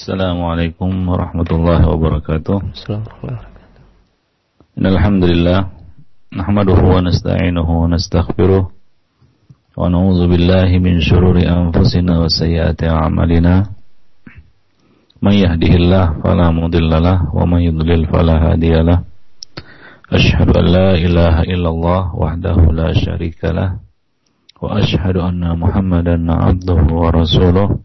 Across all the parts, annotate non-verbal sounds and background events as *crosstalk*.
Assalamualaikum warahmatullahi wabarakatuh. Alhamdulillah nahmaduhu wa nasta'inuhu wa nastaghfiruh wa na'udzu billahi min shururi anfusina wa sayyiati a'malina. May yahdihillahu fala mudhillalah wa may yudlil fala hadiyalah. Ashhadu an la ilaha illallah wahdahu la syarika lah wa ashhadu anna Muhammadan 'abduhu wa rasuluh.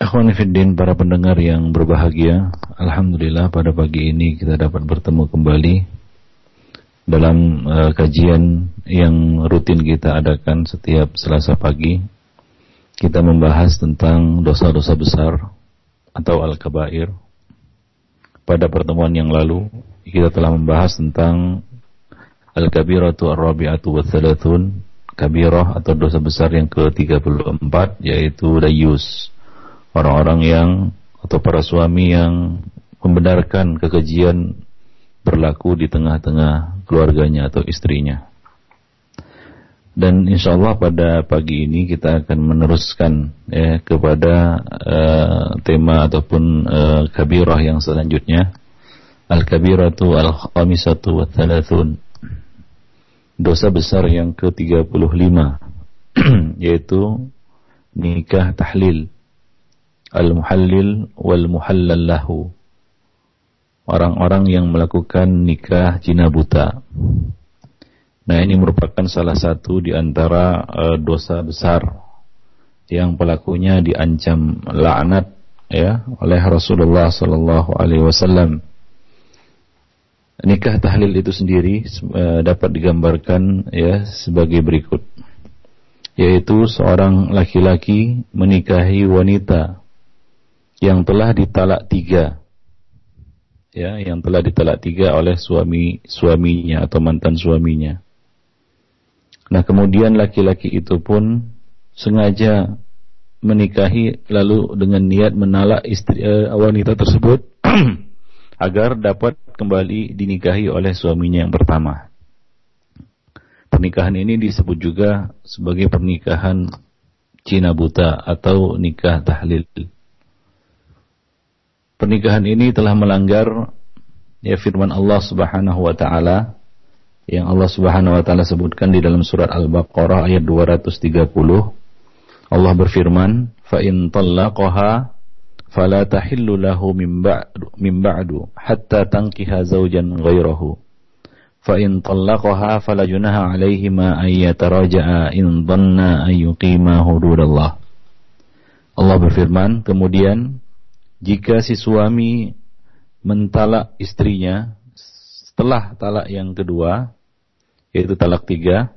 Ikhwanifiddin para pendengar yang berbahagia Alhamdulillah pada pagi ini kita dapat bertemu kembali Dalam uh, kajian yang rutin kita adakan setiap selasa pagi. Kita membahas tentang dosa-dosa besar atau al-kabair. Pada pertemuan yang lalu kita telah membahas tentang Al-kabiratu ar-rabi'atu wa Kabirah atau dosa besar yang ke-34 yaitu dayus orang-orang yang atau para suami yang membenarkan kekejian berlaku di tengah-tengah keluarganya atau istrinya. Dan insya Allah pada pagi ini kita akan meneruskan ya, kepada uh, tema ataupun uh, kabirah yang selanjutnya. Al-kabiratu al-khamisatu wa thalathun. Dosa besar yang ke-35 *clears throat* yaitu nikah tahlil al-muhallil wal muhallal lahu. Orang-orang yang melakukan nikah jina buta. Nah, ini merupakan salah satu di antara uh, dosa besar yang pelakunya diancam laknat ya oleh Rasulullah sallallahu alaihi wasallam. Nikah tahlil itu sendiri uh, dapat digambarkan ya sebagai berikut yaitu seorang laki-laki menikahi wanita yang telah ditalak tiga. Ya yang telah ditalak tiga oleh suami suaminya atau mantan suaminya. Nah kemudian laki-laki itu pun sengaja menikahi lalu dengan niat menalak istri uh, wanita tersebut *clears throat* agar dapat kembali dinikahi oleh suaminya yang pertama. Pernikahan ini disebut juga sebagai pernikahan Cina buta atau nikah tahlil pernikahan ini telah melanggar ya firman Allah Subhanahu wa taala yang Allah Subhanahu wa taala sebutkan di dalam surat Al-Baqarah ayat 230 Allah berfirman fa in talaqaha fala tahillu lahu min ba'du min ba'du hatta tankiha zawjan ghairahu fa in talaqaha fala junaha 'alaihima ay yataraja'a in dhanna ay yuqima hududallah. Allah berfirman kemudian jika si suami mentalak istrinya setelah talak yang kedua, yaitu talak tiga,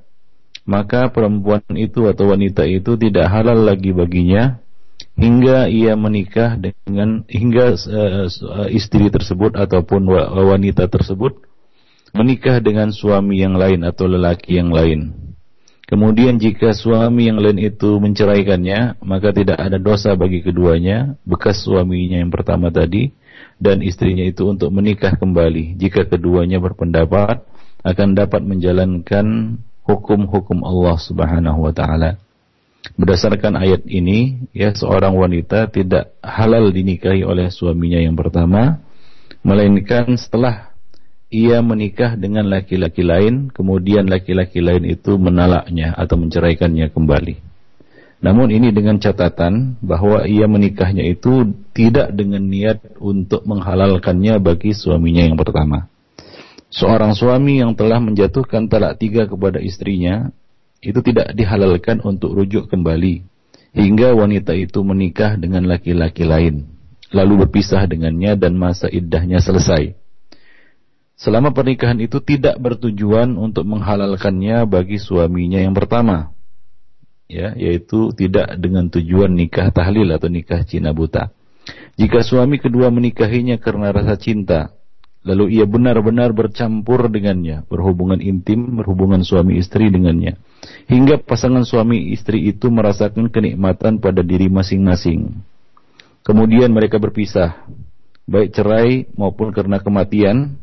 maka perempuan itu atau wanita itu tidak halal lagi baginya hingga ia menikah dengan hingga uh, istri tersebut ataupun wanita tersebut menikah dengan suami yang lain atau lelaki yang lain. Kemudian jika suami yang lain itu menceraikannya, maka tidak ada dosa bagi keduanya, bekas suaminya yang pertama tadi, dan istrinya itu untuk menikah kembali. Jika keduanya berpendapat akan dapat menjalankan hukum-hukum Allah Subhanahu wa taala. Berdasarkan ayat ini, ya seorang wanita tidak halal dinikahi oleh suaminya yang pertama, melainkan setelah ia menikah dengan laki-laki lain, kemudian laki-laki lain itu menalaknya atau menceraikannya kembali. Namun ini dengan catatan bahwa ia menikahnya itu tidak dengan niat untuk menghalalkannya bagi suaminya yang pertama. Seorang suami yang telah menjatuhkan talak tiga kepada istrinya, itu tidak dihalalkan untuk rujuk kembali, hingga wanita itu menikah dengan laki-laki lain, lalu berpisah dengannya dan masa iddahnya selesai selama pernikahan itu tidak bertujuan untuk menghalalkannya bagi suaminya yang pertama ya yaitu tidak dengan tujuan nikah tahlil atau nikah cina buta Jika suami kedua menikahinya karena rasa cinta, lalu ia benar-benar bercampur dengannya, berhubungan intim, berhubungan suami istri dengannya, hingga pasangan suami istri itu merasakan kenikmatan pada diri masing-masing. Kemudian mereka berpisah, baik cerai maupun karena kematian,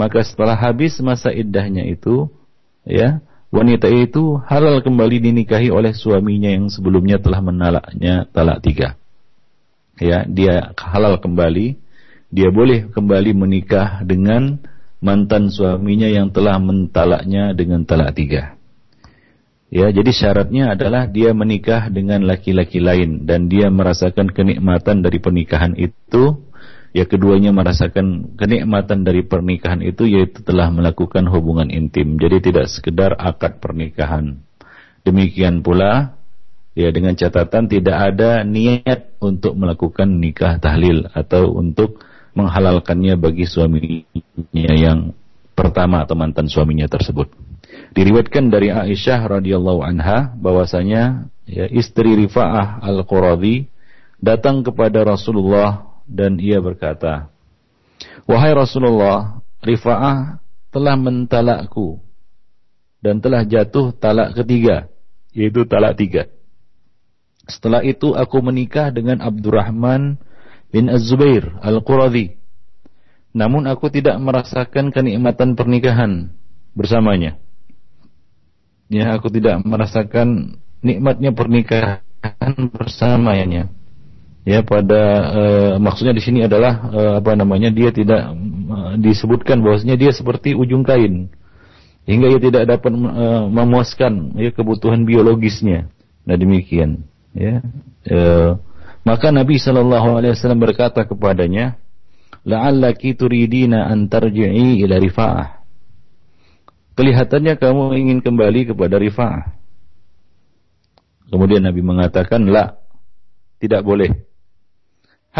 maka setelah habis masa iddahnya itu, ya, wanita itu halal kembali dinikahi oleh suaminya yang sebelumnya telah menalaknya talak tiga. Ya dia halal kembali. Dia boleh kembali menikah dengan mantan suaminya yang telah mentalaknya dengan talak tiga. Ya jadi syaratnya adalah dia menikah dengan laki-laki lain dan dia merasakan kenikmatan dari pernikahan itu ya keduanya merasakan kenikmatan dari pernikahan itu yaitu telah melakukan hubungan intim jadi tidak sekedar akad pernikahan demikian pula ya dengan catatan tidak ada niat untuk melakukan nikah tahlil atau untuk menghalalkannya bagi suaminya yang pertama atau mantan suaminya tersebut. Diriwayatkan dari Aisyah radhiyallahu anha bahwasanya ya istri Rifa'ah Al-Quradi datang kepada Rasulullah dan ia berkata, "Wahai Rasulullah, Rifa'ah telah mentalakku dan telah jatuh talak ketiga, yaitu talak tiga." Setelah itu aku menikah dengan Abdurrahman bin Az-Zubair Al-Quradhi. Namun aku tidak merasakan kenikmatan pernikahan bersamanya. Ya, aku tidak merasakan nikmatnya pernikahan bersamanya. Ya, pada uh, maksudnya di sini adalah uh, apa namanya? Dia tidak uh, disebutkan bahwasanya dia seperti ujung kain hingga ia tidak dapat uh, memuaskan ya kebutuhan biologisnya. Nah, demikian ya e, maka Nabi Shallallahu Alaihi Wasallam berkata kepadanya la'allaki turidina an tarji'i ila rifa'ah kelihatannya kamu ingin kembali kepada rifa'ah kemudian Nabi mengatakan la tidak boleh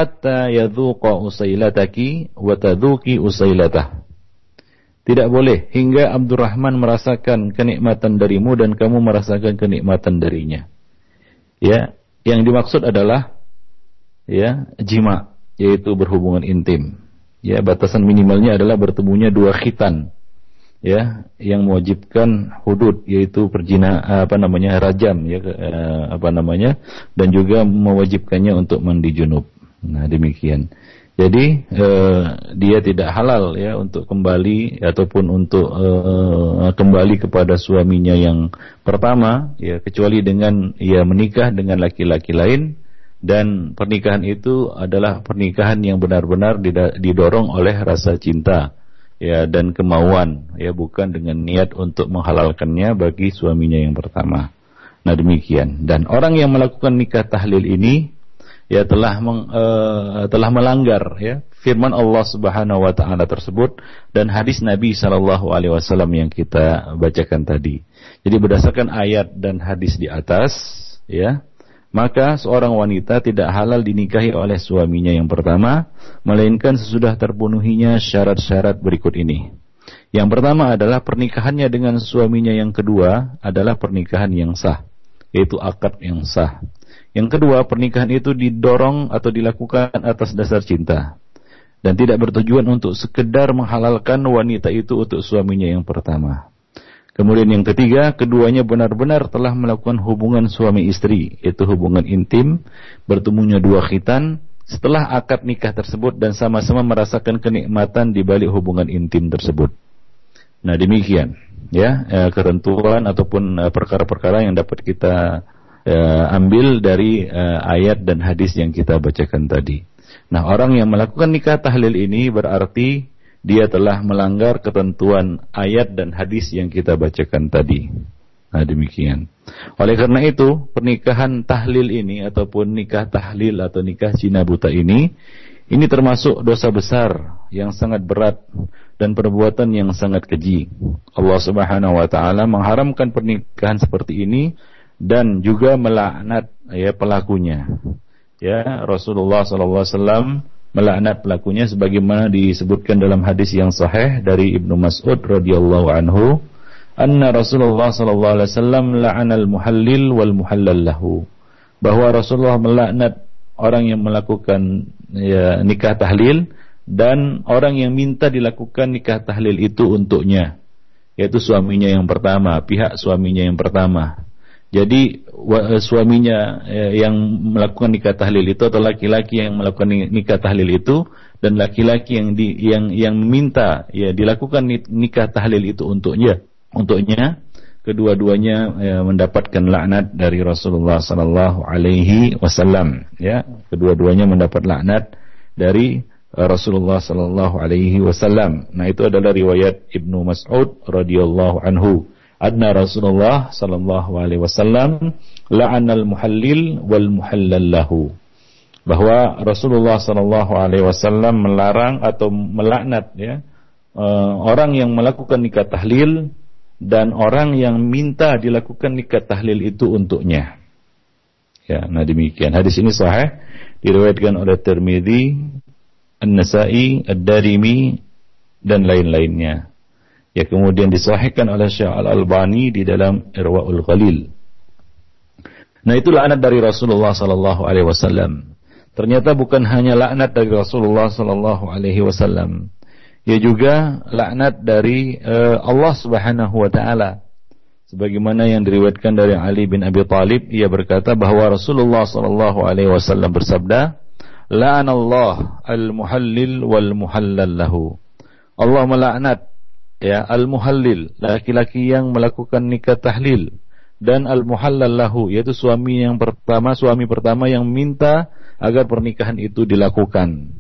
hatta yadhuqa usailataki wa tadhuki usailatah. Tidak boleh hingga Abdurrahman merasakan kenikmatan darimu dan kamu merasakan kenikmatan darinya. Ya yang dimaksud adalah ya jima yaitu berhubungan intim. Ya batasan minimalnya adalah bertemunya dua khitan ya yang mewajibkan hudud yaitu perjina apa namanya rajam ya eh, apa namanya dan juga mewajibkannya untuk mandi junub nah demikian jadi eh, dia tidak halal ya untuk kembali ataupun untuk eh, kembali kepada suaminya yang pertama ya kecuali dengan ia menikah dengan laki-laki lain dan pernikahan itu adalah pernikahan yang benar-benar didorong oleh rasa cinta ya dan kemauan ya bukan dengan niat untuk menghalalkannya bagi suaminya yang pertama. Nah demikian dan orang yang melakukan nikah tahlil ini ya telah meng, uh, telah melanggar ya firman Allah Subhanahu wa taala tersebut dan hadis Nabi sallallahu alaihi wasallam yang kita bacakan tadi. Jadi berdasarkan ayat dan hadis di atas ya maka seorang wanita tidak halal dinikahi oleh suaminya yang pertama melainkan sesudah terpenuhinya syarat-syarat berikut ini. Yang pertama adalah pernikahannya dengan suaminya yang kedua adalah pernikahan yang sah, yaitu akad yang sah. Yang kedua, pernikahan itu didorong atau dilakukan atas dasar cinta dan tidak bertujuan untuk sekedar menghalalkan wanita itu untuk suaminya yang pertama. Kemudian yang ketiga, keduanya benar-benar telah melakukan hubungan suami istri, yaitu hubungan intim, bertemunya dua khitan setelah akad nikah tersebut dan sama-sama merasakan kenikmatan di balik hubungan intim tersebut. Nah, demikian ya, eh, ketentuan ataupun eh, perkara-perkara yang dapat kita uh, ambil dari uh, ayat dan hadis yang kita bacakan tadi. Nah, orang yang melakukan nikah tahlil ini berarti dia telah melanggar ketentuan ayat dan hadis yang kita bacakan tadi. Nah, demikian. Oleh karena itu, pernikahan tahlil ini ataupun nikah tahlil atau nikah cina buta ini ini termasuk dosa besar yang sangat berat dan perbuatan yang sangat keji. Allah Subhanahu wa taala mengharamkan pernikahan seperti ini dan juga melaknat ya pelakunya. Ya, Rasulullah sallallahu alaihi wasallam melaknat pelakunya sebagaimana disebutkan dalam hadis yang sahih dari Ibnu Mas'ud radhiyallahu anhu, anna Rasulullah sallallahu alaihi wasallam la'ana al-muhallil wal muhallal lahu. Bahwa Rasulullah melaknat orang yang melakukan ya, nikah tahlil dan orang yang minta dilakukan nikah tahlil itu untuknya yaitu suaminya yang pertama, pihak suaminya yang pertama. Jadi eh, suaminya eh, yang melakukan nikah tahlil itu atau laki-laki yang melakukan nikah tahlil itu dan laki-laki yang di, yang yang minta ya dilakukan nikah tahlil itu untuknya untuknya kedua-duanya ya, mendapatkan laknat dari Rasulullah sallallahu alaihi wasallam ya. Kedua-duanya mendapat laknat dari uh, Rasulullah sallallahu alaihi wasallam. Nah itu adalah riwayat Ibnu Mas'ud radhiyallahu anhu. Adna Rasulullah sallallahu alaihi wasallam la'anal muhallil wal muhallal lahu. Bahwa Rasulullah sallallahu alaihi wasallam melarang atau melaknat ya uh, orang yang melakukan nikah tahlil dan orang yang minta dilakukan nikah tahlil itu untuknya. Ya, nah demikian. Hadis ini sahih diriwayatkan oleh Tirmizi, An-Nasa'i, Ad-Darimi dan lain-lainnya. Ya kemudian disahihkan oleh Syekh Al-Albani di dalam Irwaul Ghalil. Nah itu laknat dari Rasulullah sallallahu alaihi wasallam. Ternyata bukan hanya laknat dari Rasulullah sallallahu alaihi wasallam ya juga laknat dari uh, Allah Subhanahu wa taala. Sebagaimana yang diriwayatkan dari Ali bin Abi Thalib, ia berkata bahwa Rasulullah sallallahu alaihi wasallam bersabda, "La'anallah al-muhallil wal muhallal lahu." Allah melaknat ya al-muhallil, laki-laki yang melakukan nikah tahlil dan al-muhallal lahu yaitu suami yang pertama, suami pertama yang minta agar pernikahan itu dilakukan.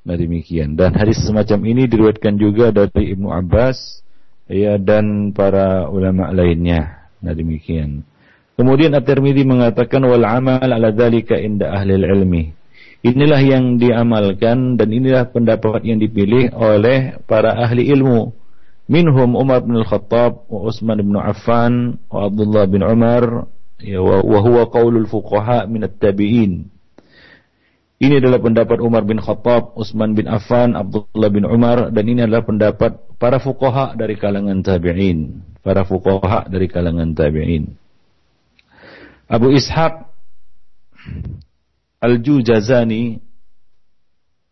Nah demikian. Dan hadis semacam ini diriwayatkan juga dari Ibnu Abbas ya dan para ulama lainnya. Nah demikian. Kemudian At-Tirmidzi mengatakan wal amal ala dzalika inda ahli ilmi. Inilah yang diamalkan dan inilah pendapat yang dipilih oleh para ahli ilmu. Minhum Umar bin Al-Khattab wa Utsman bin Affan wa Abdullah bin Umar ya, wa huwa qaulul fuqaha min at-tabi'in. Ini adalah pendapat Umar bin Khattab, Utsman bin Affan, Abdullah bin Umar dan ini adalah pendapat para fuqaha dari kalangan tabi'in. Para fuqaha dari kalangan tabi'in. Abu Ishaq Al-Juzazani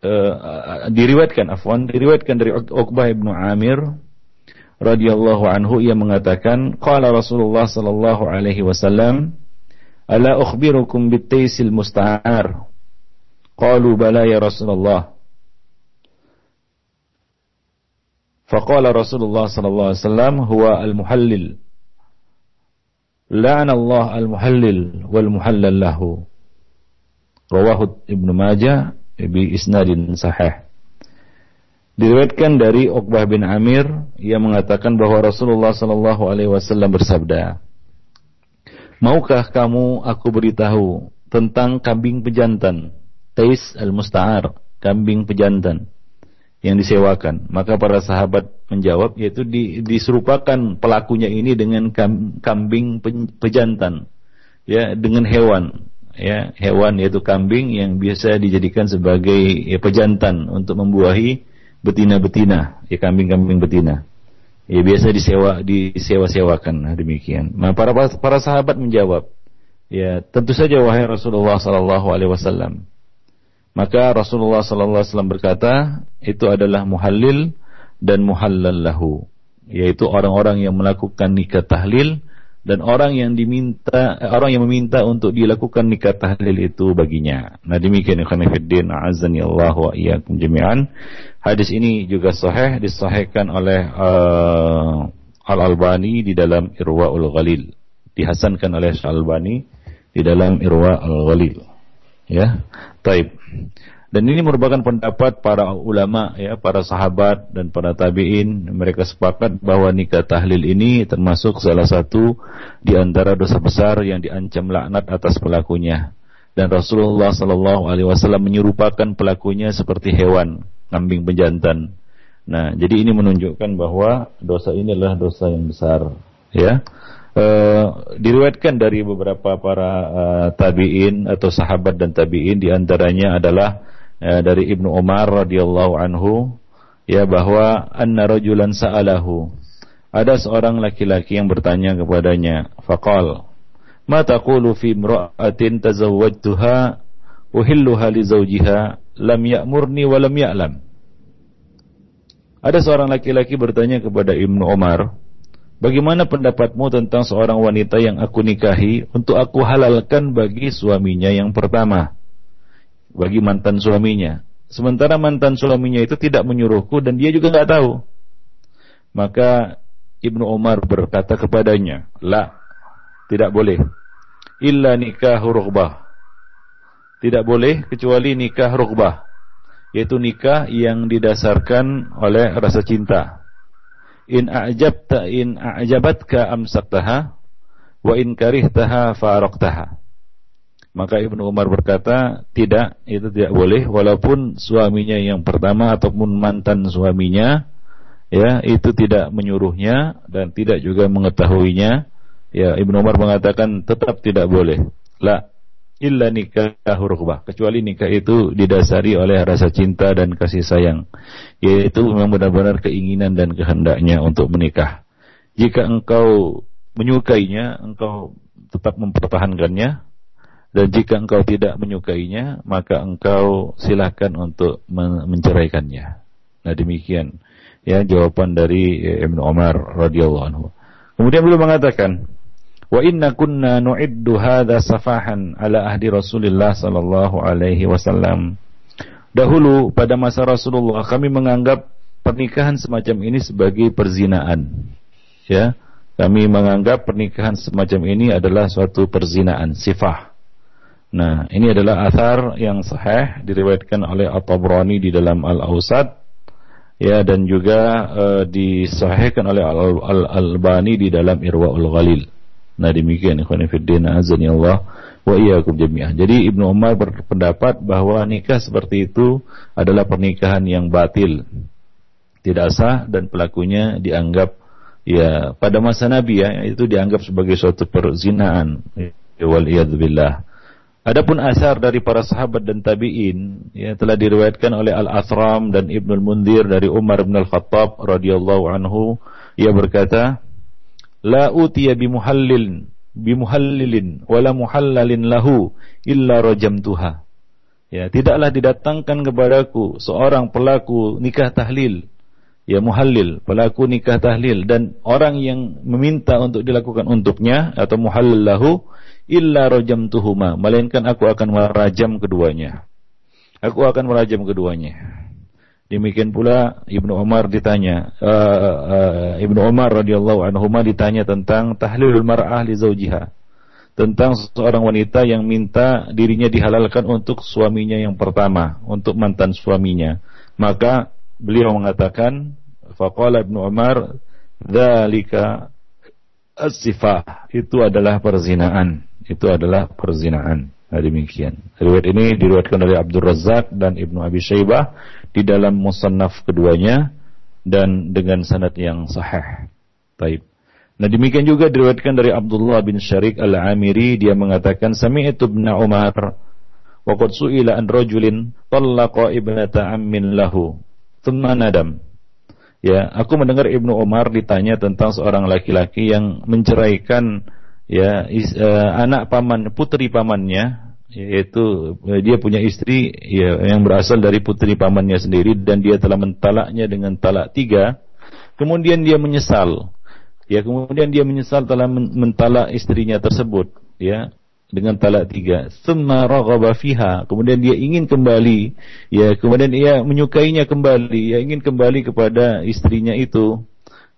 uh, diriwayatkan afwan diriwayatkan dari Uqbah bin Amir radhiyallahu anhu ia mengatakan qala Rasulullah sallallahu alaihi wasallam ala ukhbirukum bitaisil musta'ar Qalu bala ya Rasulullah. Faqala Rasulullah sallallahu alaihi wasallam huwa al-muhallil. La'ana Allah al-muhallil wal muhallal lahu. Rawahu Ibnu Majah bi isnadin sahih. Diriwayatkan dari Uqbah bin Amir ia mengatakan bahwa Rasulullah sallallahu alaihi wasallam bersabda, "Maukah kamu aku beritahu tentang kambing pejantan?" Tais al-Musta'ar, kambing pejantan yang disewakan. Maka para sahabat menjawab yaitu di, diserupakan pelakunya ini dengan kambing pejantan ya dengan hewan ya hewan yaitu kambing yang biasa dijadikan sebagai ya, pejantan untuk membuahi betina-betina ya kambing-kambing betina ya biasa disewa disewa-sewakan nah, demikian nah para para sahabat menjawab ya tentu saja wahai Rasulullah sallallahu alaihi wasallam maka Rasulullah sallallahu alaihi wasallam berkata, itu adalah muhallil dan muhallal lahu, yaitu orang-orang yang melakukan nikah tahlil dan orang yang diminta orang yang meminta untuk dilakukan nikah tahlil itu baginya. Nah demikian ikhwan fillah azani Allah wa iyyakum jami'an. Hadis ini juga sahih disahihkan oleh uh, Al Albani di dalam Irwaul Ghalil. Dihasankan oleh Al Albani di dalam Irwaul Ghalil. Ya. Taib. Dan ini merupakan pendapat para ulama ya, para sahabat dan para tabi'in. Mereka sepakat bahwa nikah tahlil ini termasuk salah satu di antara dosa besar yang diancam laknat atas pelakunya. Dan Rasulullah Sallallahu Alaihi Wasallam menyerupakan pelakunya seperti hewan, kambing pejantan. Nah, jadi ini menunjukkan bahwa dosa ini adalah dosa yang besar, ya. Uh, diriwayatkan dari beberapa para uh, tabiin atau sahabat dan tabiin di antaranya adalah uh, dari Ibnu Umar radhiyallahu anhu ya bahwa anna rajulan sa'alahu ada seorang laki-laki yang bertanya kepadanya faqal ma taqulu fi imra'atin tazawwajtuha uhilluha li zawjiha lam ya'murni wa lam ya'lam. Ada seorang laki-laki bertanya kepada Ibnu Umar, Bagaimana pendapatmu tentang seorang wanita yang aku nikahi untuk aku halalkan bagi suaminya yang pertama? Bagi mantan suaminya. Sementara mantan suaminya itu tidak menyuruhku dan dia juga nggak tahu. Maka Ibnu Umar berkata kepadanya, La, tidak boleh. Illa nikah rugbah. Tidak boleh kecuali nikah rugbah. Yaitu nikah yang didasarkan oleh rasa cinta in a'jabta in a'jabatka amsaktaha wa in karihtaha faraqtaha maka Ibnu Umar berkata tidak itu tidak boleh. Walaupun suaminya yang pertama ataupun mantan suaminya ya itu tidak menyuruhnya dan tidak juga mengetahuinya. Ya Ibnu Umar mengatakan tetap tidak boleh. La illa nikah rughbah kecuali nikah itu didasari oleh rasa cinta dan kasih sayang. Yaitu memang benar-benar keinginan dan kehendaknya untuk menikah. Jika engkau menyukainya engkau tetap mempertahankannya. Dan jika engkau tidak menyukainya maka engkau silakan untuk menceraikannya. Nah demikian ya jawaban dari Ibnu Umar radhiyallahu anhu. Kemudian beliau mengatakan Wa inna kunna nu'iddu hadha safahan ala ahdi Rasulullah sallallahu alaihi wasallam. Dahulu pada masa Rasulullah kami menganggap pernikahan semacam ini sebagai perzinaan. Ya, kami menganggap pernikahan semacam ini adalah suatu perzinaan, sifah. Nah, ini adalah athar yang sahih diriwayatkan oleh At-Tabrani di dalam Al-Ausad ya dan juga uh, disahihkan oleh Al-Albani di dalam Irwaul Ghalil. Nah demikian ikhwan fillah azani Allah wa iyyakum jami'ah. Jadi Ibnu Umar berpendapat bahwa nikah seperti itu adalah pernikahan yang batil. Tidak sah dan pelakunya dianggap ya pada masa Nabi ya itu dianggap sebagai suatu perzinaan. Wal billah. Adapun asar dari para sahabat dan tabi'in ya telah diriwayatkan oleh Al-Athram dan Ibnu Al-Mundir dari Umar bin Al-Khattab radhiyallahu anhu ia berkata la utiya bimuhallil bimuhallilin wala muhallalin lahu illa rajamtuha. Ya, tidaklah didatangkan kepadaku seorang pelaku nikah tahlil, ya muhallil, pelaku nikah tahlil dan orang yang meminta untuk dilakukan untuknya atau muhallil lahu illa rajamtuhuma, melainkan aku akan merajam keduanya. Aku akan merajam keduanya. Demikian pula Ibnu Umar ditanya, uh, uh, Ibnu Umar radhiyallahu anhu ditanya tentang tahlilul mar'ah li zaujiha. Tentang seorang wanita yang minta dirinya dihalalkan untuk suaminya yang pertama, untuk mantan suaminya. Maka beliau mengatakan, faqala Ibnu Umar, "Dzalika as-sifah." Itu adalah perzinaan. Itu adalah perzinaan. Nah, demikian. Riwayat ini diriwayatkan oleh Abdul Razak dan Ibnu Abi Syaibah di dalam musannaf keduanya dan dengan sanad yang sahih. Taib. Nah demikian juga diriwayatkan dari Abdullah bin Syarik Al-Amiri dia mengatakan sami'tu ibn Umar wa qad su'ila an rajulin talaqa ibnata ammin lahu thumma nadam. Ya, aku mendengar Ibnu Umar ditanya tentang seorang laki-laki yang menceraikan ya is, uh, anak paman putri pamannya yaitu eh, dia punya istri ya, yang berasal dari putri pamannya sendiri dan dia telah mentalaknya dengan talak tiga. Kemudian dia menyesal. Ya kemudian dia menyesal telah mentalak istrinya tersebut ya dengan talak tiga. Raghaba fiha. Kemudian dia ingin kembali ya kemudian ia menyukainya kembali. Ya ingin kembali kepada istrinya itu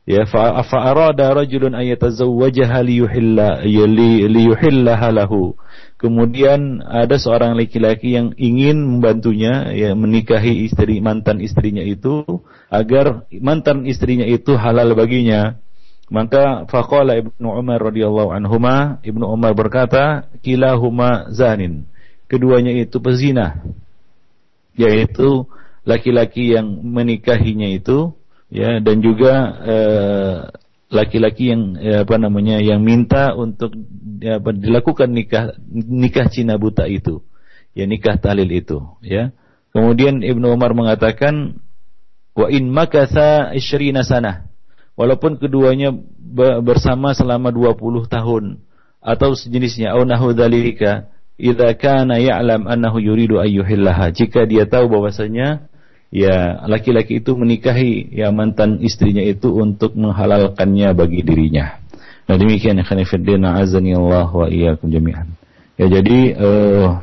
ya. Fa arada rajulun ayatazawwajaha liyuhilla ya, liyuhillaha lahu Kemudian ada seorang laki-laki yang ingin membantunya ya menikahi istri mantan istrinya itu agar mantan istrinya itu halal baginya. Maka faqala Ibnu Umar radhiyallahu anhuma, Ibnu Umar berkata, kilahuma zanin. Keduanya itu pezina. Yaitu laki-laki yang menikahinya itu ya dan juga eh, laki-laki yang ya, apa namanya yang minta untuk dilakukan nikah nikah Cina buta itu. Ya nikah tahlil itu ya. Kemudian Ibnu Umar mengatakan wa in makasa isyrina sana walaupun keduanya bersama selama 20 tahun atau sejenisnya. Au nahu dzalika idza kana ya'lam annahu yuridu ayyuhillaha jika dia tahu bahwasanya ya laki-laki itu menikahi ya mantan istrinya itu untuk menghalalkannya bagi dirinya. Nah demikian ya khanifuddin azani Allah wa iyyakum jami'an. Ya jadi uh,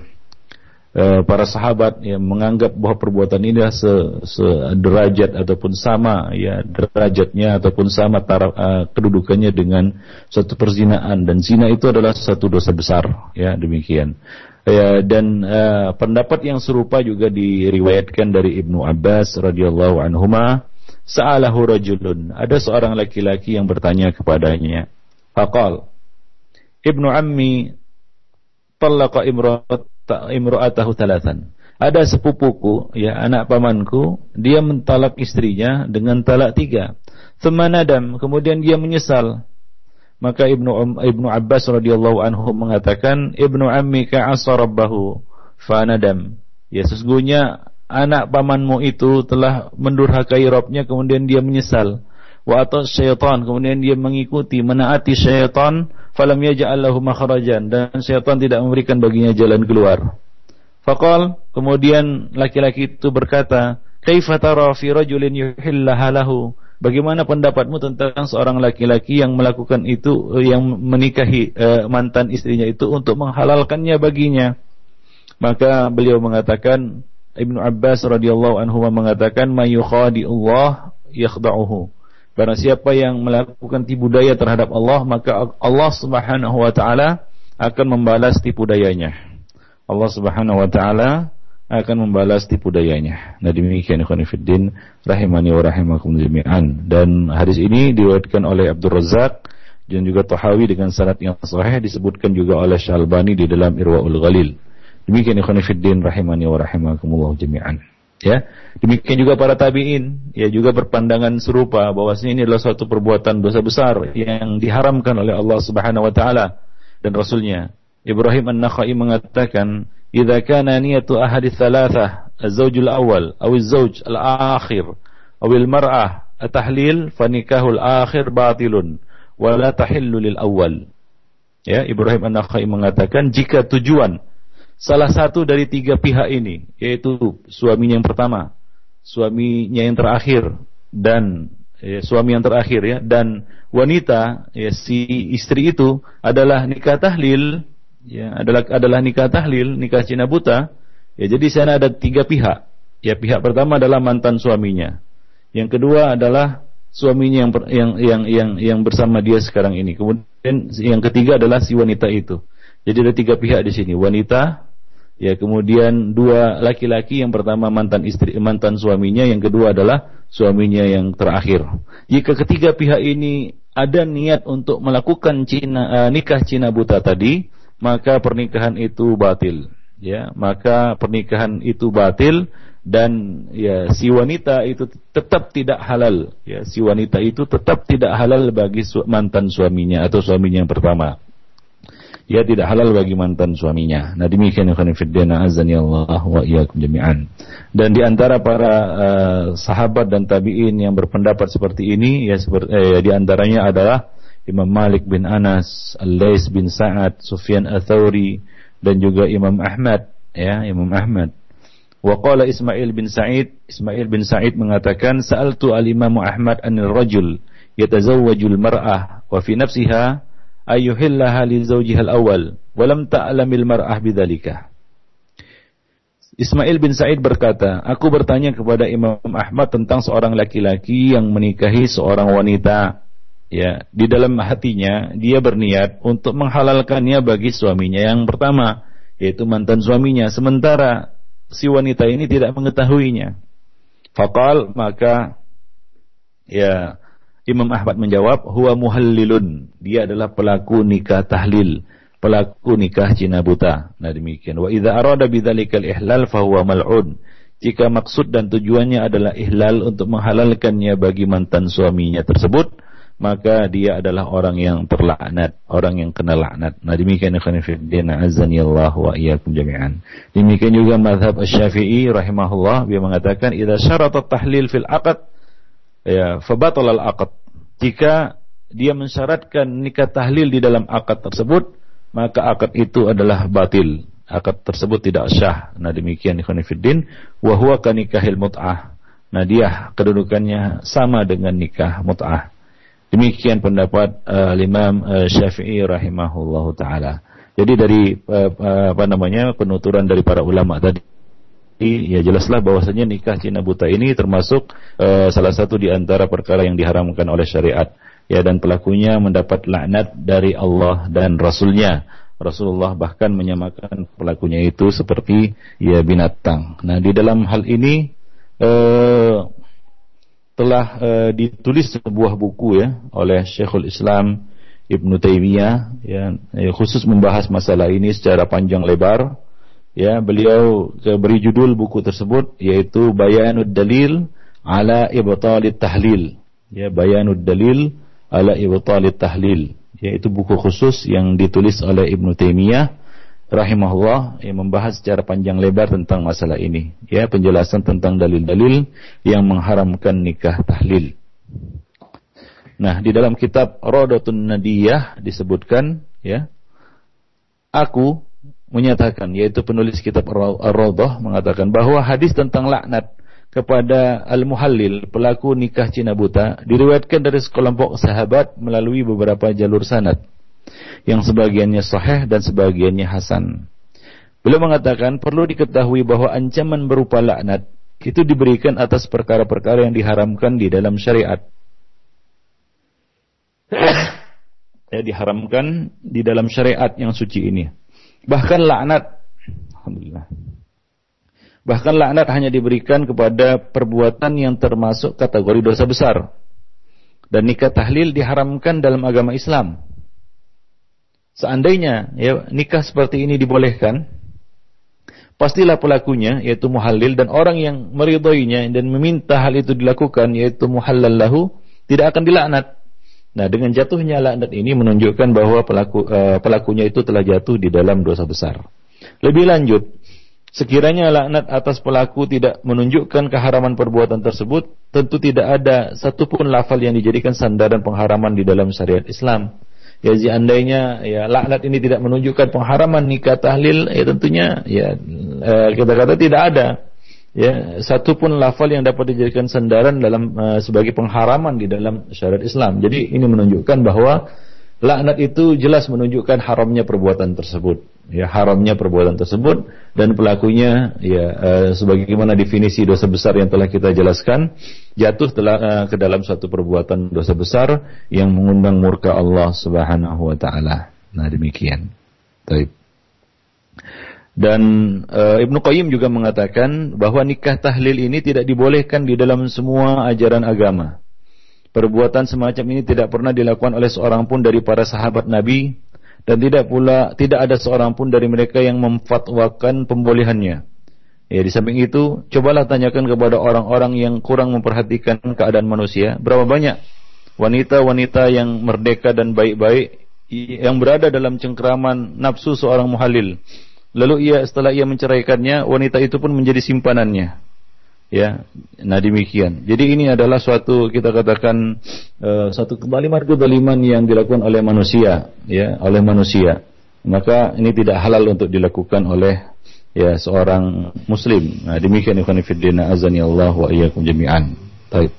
uh, para sahabat yang menganggap bahwa perbuatan ini adalah sederajat ataupun sama ya derajatnya ataupun sama taraf, uh, kedudukannya dengan suatu perzinaan dan zina itu adalah satu dosa besar ya demikian. Ya, dan uh, pendapat yang serupa juga diriwayatkan dari Ibnu Abbas radhiyallahu anhuma sa'alahu rajulun ada seorang laki-laki yang bertanya kepadanya faqal Ibnu ammi talaqa imra'atahu talatan. Ada sepupuku, ya anak pamanku, dia mentalak istrinya dengan talak tiga. Semanadam, kemudian dia menyesal. Maka Ibnu um, Ibnu Abbas radhiyallahu anhu mengatakan, Ibnu ammi ka'asa rabbahu fanadam. Ya sesungguhnya anak pamanmu itu telah mendurhakai Robnya kemudian dia menyesal wa atau syaitan. Kemudian dia mengikuti menaati syaitan. Falam yaj'al lahu makhrajan. Dan syaitan tidak memberikan baginya jalan keluar. Faqal kemudian laki-laki itu berkata kaifa tara fi rajulin yuhillaha bagaimana pendapatmu tentang seorang laki-laki yang melakukan itu yang menikahi uh, mantan istrinya itu untuk menghalalkannya baginya? Maka beliau mengatakan Ibnu Abbas radhiyallahu anhu mengatakan mayukhadi Allah yakhda'uhu Barang siapa yang melakukan tipu daya terhadap Allah, maka Allah Subhanahu wa taala akan membalas tipu dayanya. Allah Subhanahu wa taala akan membalas tipu dayanya. Nah demikian ikhwan fillah rahimani wa rahimakum jami'an. Dan hadis ini diriwayatkan oleh Abdul Razak dan juga Tahawi dengan sanad yang sahih disebutkan juga oleh Syalbani di dalam Irwaul Ghalil. Demikian ikhwan rahimani wa rahimakumullah jami'an. Ya, demikian juga para tabiin, ya juga berpandangan serupa bahwasanya ini adalah suatu perbuatan dosa besar yang diharamkan oleh Allah Subhanahu wa taala dan rasulnya. Ibrahim An-Nakhai mengatakan, "Idza kana niyatu ahadi thalathah, az-zawjul awal aw az-zawj al-akhir aw al-mar'ah at-tahlil fa nikahul akhir batilun wa la tahillu lil awal." Ya, Ibrahim An-Nakhai mengatakan jika tujuan salah satu dari tiga pihak ini, yaitu suaminya yang pertama, suaminya yang terakhir, dan ya, suami yang terakhir ya, dan wanita ya, si istri itu adalah nikah tahlil, ya, adalah adalah nikah tahlil, nikah cina buta. Ya, jadi sana ada tiga pihak. Ya, pihak pertama adalah mantan suaminya. Yang kedua adalah suaminya yang yang yang yang yang bersama dia sekarang ini. Kemudian yang ketiga adalah si wanita itu. Jadi ada tiga pihak di sini, wanita, Ya, kemudian dua laki-laki yang pertama mantan istri mantan suaminya, yang kedua adalah suaminya yang terakhir. Jika ketiga pihak ini ada niat untuk melakukan cina, uh, nikah cina buta tadi, maka pernikahan itu batil. Ya, maka pernikahan itu batil dan ya si wanita itu tetap tidak halal. Ya, si wanita itu tetap tidak halal bagi su mantan suaminya atau suaminya yang pertama ia tidak halal bagi mantan suaminya. Nah demikian yang fiddina azani Allah wa iyyakum jami'an. Dan di antara para uh, sahabat dan tabi'in yang berpendapat seperti ini ya seperti eh, di antaranya adalah Imam Malik bin Anas, Al-Lais bin Sa'ad, Sufyan Ats-Tsauri dan juga Imam Ahmad ya, Imam Ahmad. Wa qala Ismail bin Sa'id, Ismail bin Sa'id mengatakan sa'altu al-Imam Ahmad anil rajul yatazawwajul mar'ah wa fi nafsiha ayyuhillaha li zawjiha al-awwal wa lam ta'lamil mar'ah bidzalika. Ismail bin Sa'id berkata, aku bertanya kepada Imam Ahmad tentang seorang laki-laki yang menikahi seorang wanita. Ya, di dalam hatinya dia berniat untuk menghalalkannya bagi suaminya yang pertama, yaitu mantan suaminya. Sementara si wanita ini tidak mengetahuinya. Fakal maka ya Imam Ahmad menjawab, huwa muhallilun. Dia adalah pelaku nikah tahlil, pelaku nikah cina buta. Nah demikian. Wa idza arada bidzalikal ihlal fahuwa mal'un. Jika maksud dan tujuannya adalah ihlal untuk menghalalkannya bagi mantan suaminya tersebut, maka dia adalah orang yang terlaknat, orang yang kena laknat. Nah demikian ikhwan fillah azani Allah wa iyyakum jami'an. Demikian juga mazhab Asy-Syafi'i rahimahullah dia mengatakan idza syarata tahlil fil aqd ya fabatal al akad jika dia mensyaratkan nikah tahlil di dalam akad tersebut maka akad itu adalah batil akad tersebut tidak sah. Nah demikian ikhwan fillah wa huwa kanikahil mut'ah. Nah dia kedudukannya sama dengan nikah mut'ah. Demikian pendapat uh, Imam uh, Syafi'i rahimahullahu taala. Jadi dari uh, apa namanya penuturan dari para ulama tadi ya jelaslah bahwasanya nikah Cina buta ini termasuk uh, salah satu di antara perkara yang diharamkan oleh syariat ya dan pelakunya mendapat laknat dari Allah dan Rasulnya Rasulullah bahkan menyamakan pelakunya itu seperti ya binatang. Nah, di dalam hal ini eh, telah eh, ditulis sebuah buku ya oleh Syekhul Islam Ibnu Taimiyah ya, ya khusus membahas masalah ini secara panjang lebar. Ya, beliau beri judul buku tersebut yaitu Bayanud Dalil ala Ibtalit Tahlil. Ya, Bayanud Dalil ala Ibtalit Tahlil yaitu buku khusus yang ditulis oleh Ibnu Taimiyah rahimahullah yang membahas secara panjang lebar tentang masalah ini ya penjelasan tentang dalil-dalil yang mengharamkan nikah tahlil. Nah, di dalam kitab Rodatun Nadiyah disebutkan ya aku menyatakan yaitu penulis kitab Ar-Radah mengatakan bahwa hadis tentang laknat kepada Al-Muhallil, pelaku nikah Cina buta, diriwayatkan dari sekelompok sahabat melalui beberapa jalur sanad, yang sebagiannya sahih dan sebagiannya hasan. Beliau mengatakan perlu diketahui bahwa ancaman berupa laknat itu diberikan atas perkara-perkara yang diharamkan di dalam syariat. *coughs* ya diharamkan di dalam syariat yang suci ini. Bahkan laknat alhamdulillah Bahkan laknat hanya diberikan kepada perbuatan yang termasuk kategori dosa besar. Dan nikah tahlil diharamkan dalam agama Islam. Seandainya ya nikah seperti ini dibolehkan, pastilah pelakunya yaitu muhallil dan orang yang meridhoinya dan meminta hal itu dilakukan yaitu muhallal lahu tidak akan dilaknat. Nah, dengan jatuhnya laknat ini menunjukkan bahwa pelaku uh, pelakunya itu telah jatuh di dalam dosa besar. Lebih lanjut, Sekiranya laknat atas pelaku tidak menunjukkan keharaman perbuatan tersebut, tentu tidak ada satupun lafal yang dijadikan sandaran pengharaman di dalam syariat Islam. Ya seandainya ya laknat ini tidak menunjukkan pengharaman nikah tahlil, ya tentunya ya eh, kita kata tidak ada ya satupun lafal yang dapat dijadikan sandaran dalam uh, sebagai pengharaman di dalam syariat Islam. Jadi ini menunjukkan bahwa laknat itu jelas menunjukkan haramnya perbuatan tersebut ya haramnya perbuatan tersebut dan pelakunya ya uh, sebagaimana definisi dosa besar yang telah kita jelaskan jatuh telah uh, ke dalam satu perbuatan dosa besar yang mengundang murka Allah Subhanahu wa taala. Nah, demikian. Baik. Dan uh, Ibnu Qayyim juga mengatakan bahwa nikah tahlil ini tidak dibolehkan di dalam semua ajaran agama. Perbuatan semacam ini tidak pernah dilakukan oleh seorang pun dari para sahabat Nabi dan tidak pula tidak ada seorang pun dari mereka yang memfatwakan pembolehannya. Ya, di samping itu, cobalah tanyakan kepada orang-orang yang kurang memperhatikan keadaan manusia, berapa banyak wanita-wanita yang merdeka dan baik-baik yang berada dalam cengkraman nafsu seorang muhalil. Lalu ia setelah ia menceraikannya, wanita itu pun menjadi simpanannya. Ya, nah demikian. Jadi ini adalah suatu kita katakan uh, suatu kebaliman kedoliman yang dilakukan oleh manusia, ya, oleh manusia. Maka ini tidak halal untuk dilakukan oleh ya seorang muslim. Nah, demikian ikhwan fillah azani Allah wa iyyakum jami'an. Baik.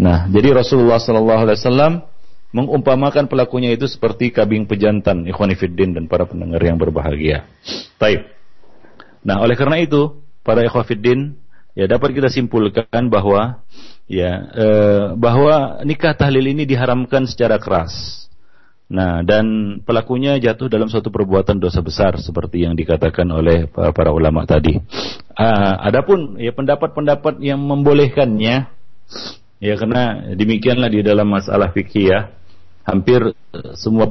Nah, jadi Rasulullah sallallahu alaihi wasallam mengumpamakan pelakunya itu seperti kabing pejantan ikhwan fillah dan para pendengar yang berbahagia. Baik. Nah, oleh karena itu, para ikhwan fillah ya dapat kita simpulkan bahwa ya eh, bahwa nikah tahlil ini diharamkan secara keras. Nah, dan pelakunya jatuh dalam suatu perbuatan dosa besar seperti yang dikatakan oleh para ulama tadi. Uh, adapun ya pendapat-pendapat yang membolehkannya ya karena demikianlah di dalam masalah fikih ya hampir eh, semua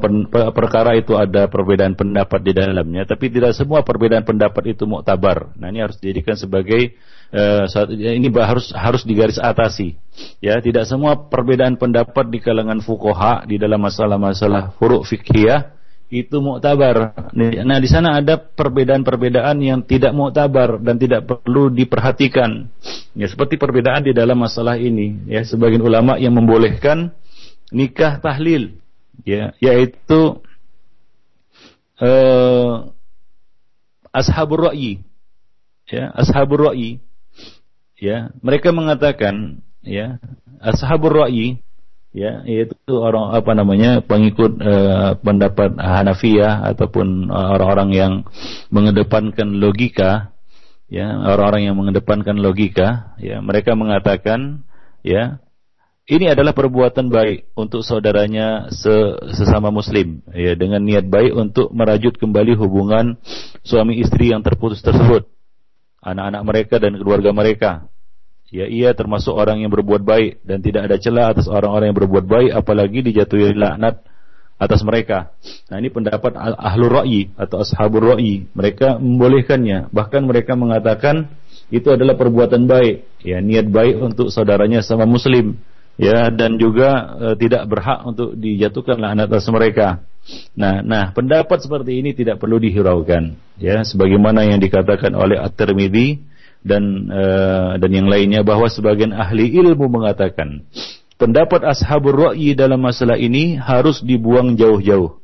perkara itu ada perbedaan pendapat di dalamnya, tapi tidak semua perbedaan pendapat itu muktabar. Nah ini harus dijadikan sebagai uh, ini harus harus digaris atasi. Ya, tidak semua perbedaan pendapat di kalangan fukoha di dalam masalah-masalah furuk fikih itu muktabar. Nah, di sana ada perbedaan-perbedaan yang tidak muktabar dan tidak perlu diperhatikan. Ya, seperti perbedaan di dalam masalah ini, ya, sebagian ulama yang membolehkan nikah tahlil ya yaitu uh, ashabur ra'yi. Ya, ashabur ra'yi. Ya, mereka mengatakan ya, ashabur ra'yi ya yaitu orang apa namanya pengikut uh, pendapat Hanafiyah ataupun orang-orang yang mengedepankan logika ya orang-orang yang mengedepankan logika ya mereka mengatakan ya ini adalah perbuatan baik untuk saudaranya sesama muslim ya dengan niat baik untuk merajut kembali hubungan suami istri yang terputus tersebut anak-anak mereka dan keluarga mereka ya ia termasuk orang yang berbuat baik dan tidak ada celah atas orang-orang yang berbuat baik apalagi dijatuhi laknat atas mereka. Nah ini pendapat ahlu ra'yi atau ashabur ra'yi. Mereka membolehkannya. Bahkan mereka mengatakan itu adalah perbuatan baik. Ya niat baik untuk saudaranya sama muslim. Ya dan juga e, tidak berhak untuk dijatuhkan laknat atas mereka. Nah, nah pendapat seperti ini tidak perlu dihiraukan. Ya sebagaimana yang dikatakan oleh At-Tirmidzi dan uh, dan yang lainnya bahwa sebagian ahli ilmu mengatakan pendapat ashabur ra'yi dalam masalah ini harus dibuang jauh-jauh.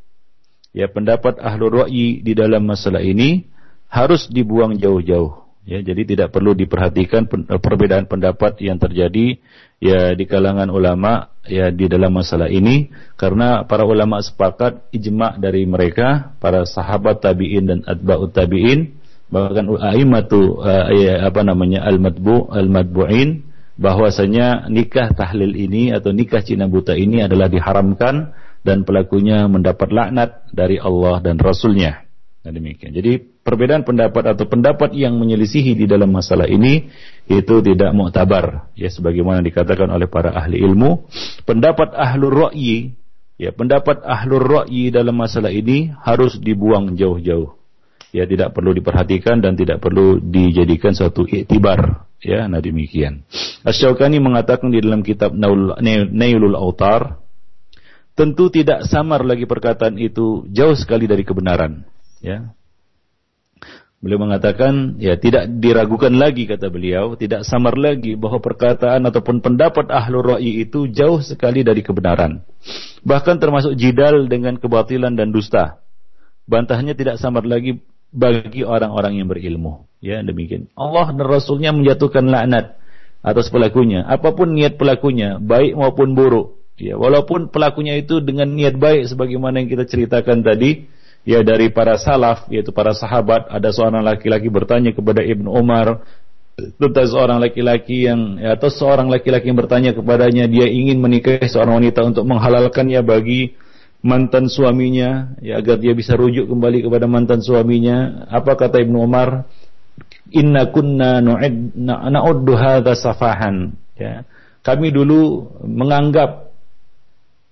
Ya, pendapat ahlur ra'yi di dalam masalah ini harus dibuang jauh-jauh. Ya, jadi tidak perlu diperhatikan eh, perbedaan pendapat yang terjadi ya di kalangan ulama ya di dalam masalah ini karena para ulama sepakat ijma dari mereka para sahabat tabi'in dan atba'ut tabi'in bahkan aimatu uh, ya, apa namanya al-matbu al-matbu'in bahwasanya nikah tahlil ini atau nikah cina buta ini adalah diharamkan dan pelakunya mendapat laknat dari Allah dan Rasulnya. Nah demikian. Jadi perbedaan pendapat atau pendapat yang menyelisihi di dalam masalah ini itu tidak muktabar. Ya sebagaimana dikatakan oleh para ahli ilmu, pendapat ahlur ra'yi ya pendapat ahlur ra'yi dalam masalah ini harus dibuang jauh-jauh. Ya tidak perlu diperhatikan dan tidak perlu dijadikan suatu iktibar ya nah demikian. Asy-Syaukani mengatakan di dalam kitab Nailul Autar tentu tidak samar lagi perkataan itu jauh sekali dari kebenaran. Ya Beliau mengatakan, ya tidak diragukan lagi kata beliau, tidak samar lagi bahwa perkataan ataupun pendapat ahlul ra'i itu jauh sekali dari kebenaran. Bahkan termasuk jidal dengan kebatilan dan dusta. Bantahnya tidak samar lagi bagi orang-orang yang berilmu. Ya, demikian. Allah dan Rasulnya menjatuhkan laknat atas pelakunya. Apa pun niat pelakunya, baik maupun buruk. Ya, walaupun pelakunya itu dengan niat baik sebagaimana yang kita ceritakan tadi, ya dari para salaf yaitu para sahabat ada seorang laki-laki bertanya kepada Ibnu Umar. Tentang seorang laki-laki yang ya, atau seorang laki-laki yang bertanya kepadanya dia ingin menikahi seorang wanita untuk menghalalkannya bagi mantan suaminya ya agar dia bisa rujuk kembali kepada mantan suaminya. Apa kata Ibnu Umar? Inna kunna na'uddu hadza safahan. Ya kami dulu menganggap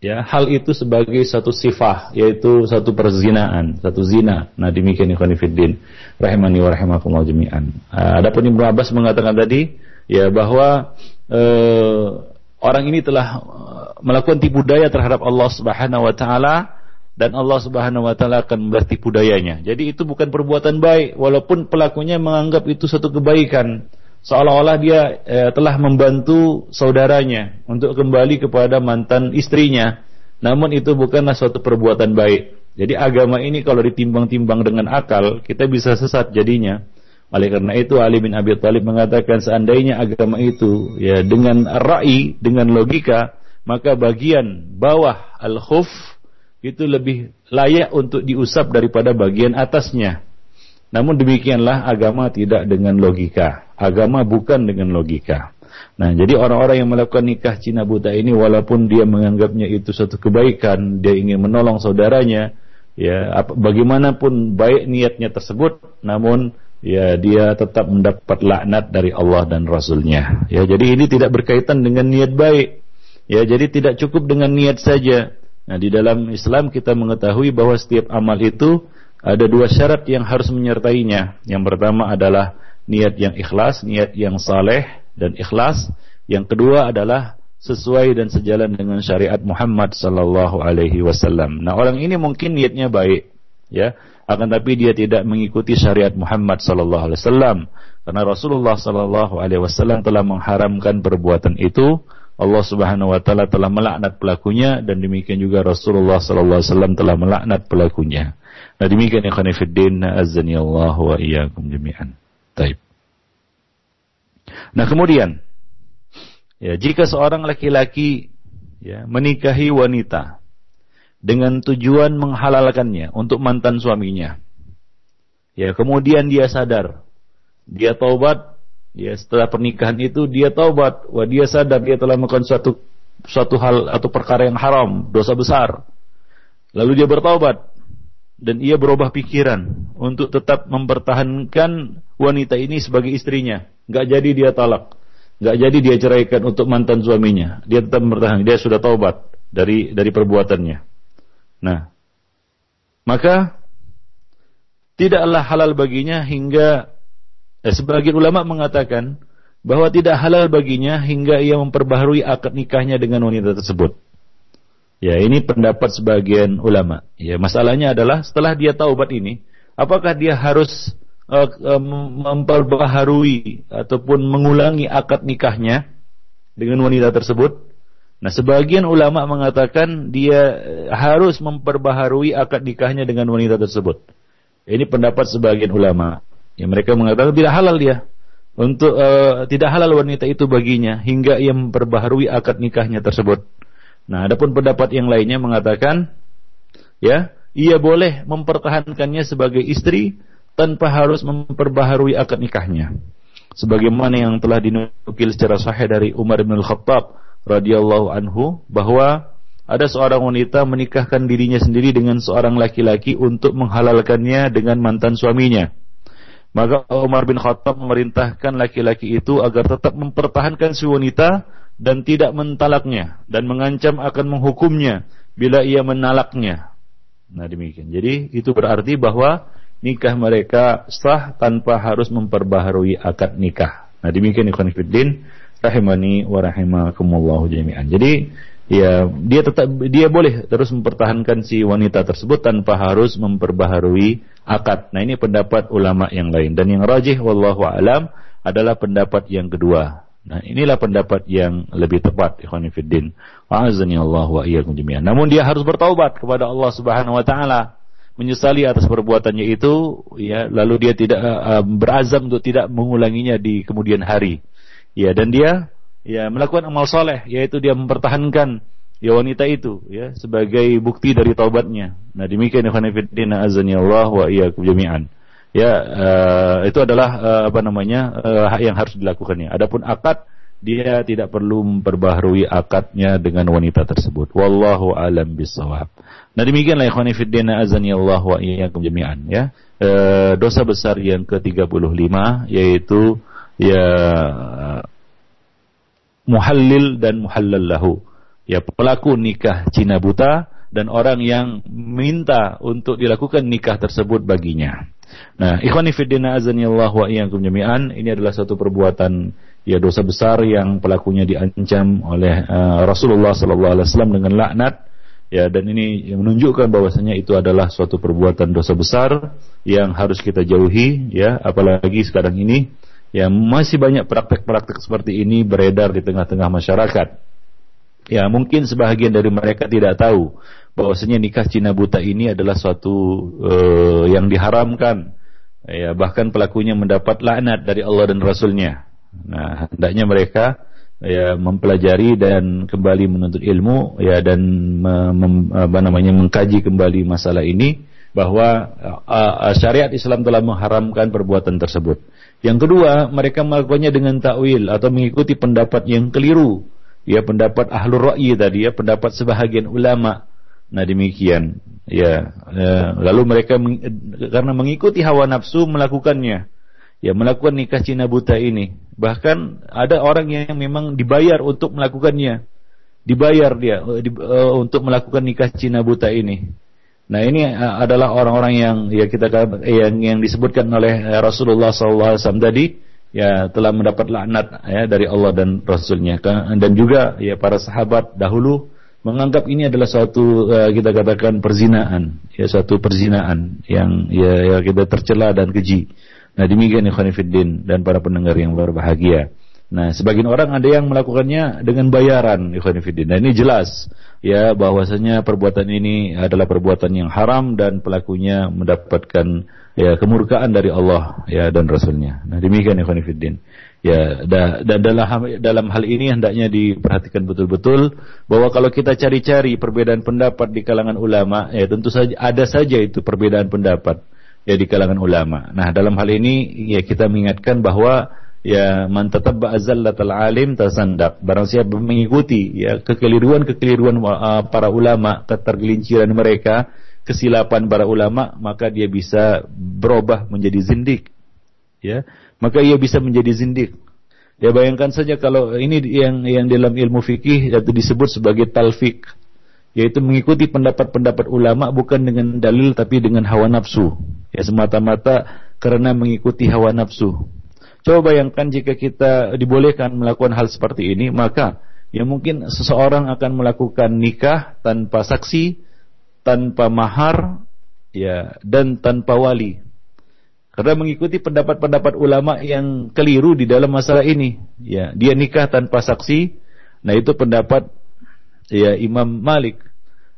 ya hal itu sebagai satu sifah yaitu satu perzinaan satu zina nah demikian ikhwan fillah rahimani wa rahimakumullah jami'an adapun Ibnu Abbas mengatakan tadi ya bahwa uh, orang ini telah uh, melakukan tipu daya terhadap Allah Subhanahu wa taala dan Allah Subhanahu wa taala akan membalas tipu dayanya. Jadi itu bukan perbuatan baik walaupun pelakunya menganggap itu satu kebaikan. Seolah-olah dia eh, telah membantu saudaranya untuk kembali kepada mantan istrinya. Namun itu bukanlah suatu perbuatan baik. Jadi agama ini kalau ditimbang-timbang dengan akal, kita bisa sesat jadinya. Oleh karena itu Ali bin Abi Thalib mengatakan seandainya agama itu ya dengan rai, dengan logika, maka bagian bawah al-khuf itu lebih layak untuk diusap daripada bagian atasnya. Namun demikianlah agama tidak dengan logika. Agama bukan dengan logika. Nah, jadi orang-orang yang melakukan nikah Cina buta ini walaupun dia menganggapnya itu suatu kebaikan, dia ingin menolong saudaranya, ya bagaimanapun baik niatnya tersebut, namun ya dia tetap mendapat laknat dari Allah dan Rasulnya. Ya, jadi ini tidak berkaitan dengan niat baik. Ya, jadi tidak cukup dengan niat saja. Nah, di dalam Islam kita mengetahui bahwa setiap amal itu ada dua syarat yang harus menyertainya. Yang pertama adalah niat yang ikhlas, niat yang saleh dan ikhlas. Yang kedua adalah sesuai dan sejalan dengan syariat Muhammad sallallahu alaihi wasallam. Nah, orang ini mungkin niatnya baik, ya akan tapi dia tidak mengikuti syariat Muhammad sallallahu alaihi wasallam karena Rasulullah sallallahu alaihi wasallam telah mengharamkan perbuatan itu Allah Subhanahu wa taala telah melaknat pelakunya dan demikian juga Rasulullah sallallahu alaihi wasallam telah melaknat pelakunya. Nah demikian ikhwan fillah azani Allah wa iyyakum jami'an. Taib. Nah kemudian ya jika seorang laki-laki ya menikahi wanita dengan tujuan menghalalkannya untuk mantan suaminya. Ya, kemudian dia sadar, dia taubat, ya setelah pernikahan itu dia taubat, wah dia sadar dia telah melakukan suatu suatu hal atau perkara yang haram, dosa besar. Lalu dia bertaubat dan ia berubah pikiran untuk tetap mempertahankan wanita ini sebagai istrinya. Gak jadi dia talak, gak jadi dia ceraikan untuk mantan suaminya. Dia tetap mempertahankan, dia sudah taubat dari dari perbuatannya. Nah, maka tidaklah halal baginya hingga eh, sebagian ulama mengatakan bahwa tidak halal baginya hingga ia memperbaharui akad nikahnya dengan wanita tersebut. Ya, ini pendapat sebagian ulama. Ya, masalahnya adalah setelah dia taubat ini, apakah dia harus uh, memperbaharui ataupun mengulangi akad nikahnya dengan wanita tersebut? Nah, sebagian ulama mengatakan dia eh, harus memperbaharui akad nikahnya dengan wanita tersebut. Ini pendapat sebagian ulama. Ya, mereka mengatakan tidak halal dia untuk uh, tidak halal wanita itu baginya hingga ia memperbaharui akad nikahnya tersebut. Nah, adapun pendapat yang lainnya mengatakan ya, ia boleh mempertahankannya sebagai istri tanpa harus memperbaharui akad nikahnya. Sebagaimana yang telah dinukil secara sahih dari Umar bin Al-Khattab radhiyallahu anhu bahwa ada seorang wanita menikahkan dirinya sendiri dengan seorang laki-laki untuk menghalalkannya dengan mantan suaminya. Maka Umar bin Khattab memerintahkan laki-laki itu agar tetap mempertahankan si wanita dan tidak mentalaknya dan mengancam akan menghukumnya bila ia menalaknya. Nah demikian. Jadi itu berarti bahwa nikah mereka sah tanpa harus memperbaharui akad nikah. Nah demikian ikhwan fillah rahimani wa rahimakumullah jami'an. Jadi ya dia tetap dia boleh terus mempertahankan si wanita tersebut tanpa harus memperbaharui akad. Nah ini pendapat ulama yang lain dan yang rajih wallahu alam adalah pendapat yang kedua. Nah inilah pendapat yang lebih tepat ikhwan fillah. Wa'azani Allah wa iyyakum jami'an. Namun dia harus bertaubat kepada Allah Subhanahu wa taala menyesali atas perbuatannya itu ya lalu dia tidak uh, berazam untuk tidak mengulanginya di kemudian hari. Ya dan dia ya melakukan amal soleh yaitu dia mempertahankan ya wanita itu ya sebagai bukti dari taubatnya. Nah demikian ikhwan fillah azani Allah wa iyyakum jami'an. Ya uh, itu adalah uh, apa namanya uh, yang harus dilakukannya. Adapun akad dia tidak perlu memperbaharui akadnya dengan wanita tersebut. Wallahu alam bisawab. Nah demikianlah ikhwan fillah azani Allah wa iyyakum jami'an ya. E, dosa besar yang ke-35 yaitu ya muhallil dan muhallal lahu. Ya pelaku nikah Cina buta dan orang yang minta untuk dilakukan nikah tersebut baginya. Nah, ikhwani fiddina Allah wa iyyakum jami'an, ini adalah satu perbuatan ya dosa besar yang pelakunya diancam oleh uh, Rasulullah sallallahu alaihi wasallam dengan laknat. Ya dan ini menunjukkan bahwasanya itu adalah suatu perbuatan dosa besar yang harus kita jauhi ya. Apalagi sekarang ini Ya, masih banyak praktek-praktek seperti ini beredar di tengah-tengah masyarakat. Ya, mungkin sebahagian dari mereka tidak tahu bahwasanya nikah Cina buta ini adalah suatu uh, yang diharamkan. Ya, bahkan pelakunya mendapat laknat dari Allah dan Rasulnya. Nah, hendaknya mereka ya mempelajari dan kembali menuntut ilmu ya dan mem, apa namanya mengkaji kembali masalah ini bahwa uh, syariat Islam telah mengharamkan perbuatan tersebut. Yang kedua, mereka melakukannya dengan takwil atau mengikuti pendapat yang keliru. Ya, pendapat ahlul ra'yi tadi ya, pendapat sebahagian ulama. Nah, demikian. Ya, ya lalu mereka meng, karena mengikuti hawa nafsu melakukannya. Ya, melakukan nikah Cina buta ini. Bahkan ada orang yang memang dibayar untuk melakukannya. Dibayar dia uh, untuk melakukan nikah Cina buta ini. Nah ini uh, adalah orang-orang yang ya kita yang yang disebutkan oleh Rasulullah SAW tadi ya telah mendapat laknat ya dari Allah dan Rasulnya dan juga ya para sahabat dahulu menganggap ini adalah suatu uh, kita katakan perzinaan ya suatu perzinaan yang ya, ya kita tercela dan keji. Nah demikian ikhwan dan para pendengar yang berbahagia. Nah, sebagian orang ada yang melakukannya dengan bayaran, ikhwan fillah. Nah, ini jelas ya bahwasanya perbuatan ini adalah perbuatan yang haram dan pelakunya mendapatkan ya kemurkaan dari Allah ya dan Rasulnya. Nah, demikian ikhwan fillah. Ya, dan dalam dalam hal ini hendaknya diperhatikan betul-betul bahwa kalau kita cari-cari perbedaan pendapat di kalangan ulama, ya tentu saja ada saja itu perbedaan pendapat ya di kalangan ulama. Nah, dalam hal ini ya kita mengingatkan bahwa ya man tatabba azallatal alim tasandak. Barang siapa mengikuti ya kekeliruan-kekeliruan uh, para ulama, ketergelinciran mereka, kesilapan para ulama, maka dia bisa berubah menjadi zindik. Ya, maka ia bisa menjadi zindik. Ya bayangkan saja kalau ini yang yang dalam ilmu fikih itu disebut sebagai talfik, yaitu mengikuti pendapat-pendapat ulama bukan dengan dalil tapi dengan hawa nafsu. Ya semata-mata karena mengikuti hawa nafsu. Coba bayangkan jika kita dibolehkan melakukan hal seperti ini, maka ya mungkin seseorang akan melakukan nikah tanpa saksi, tanpa mahar, ya dan tanpa wali. Karena mengikuti pendapat-pendapat ulama yang keliru di dalam masalah ini. Ya, dia nikah tanpa saksi. Nah, itu pendapat ya Imam Malik.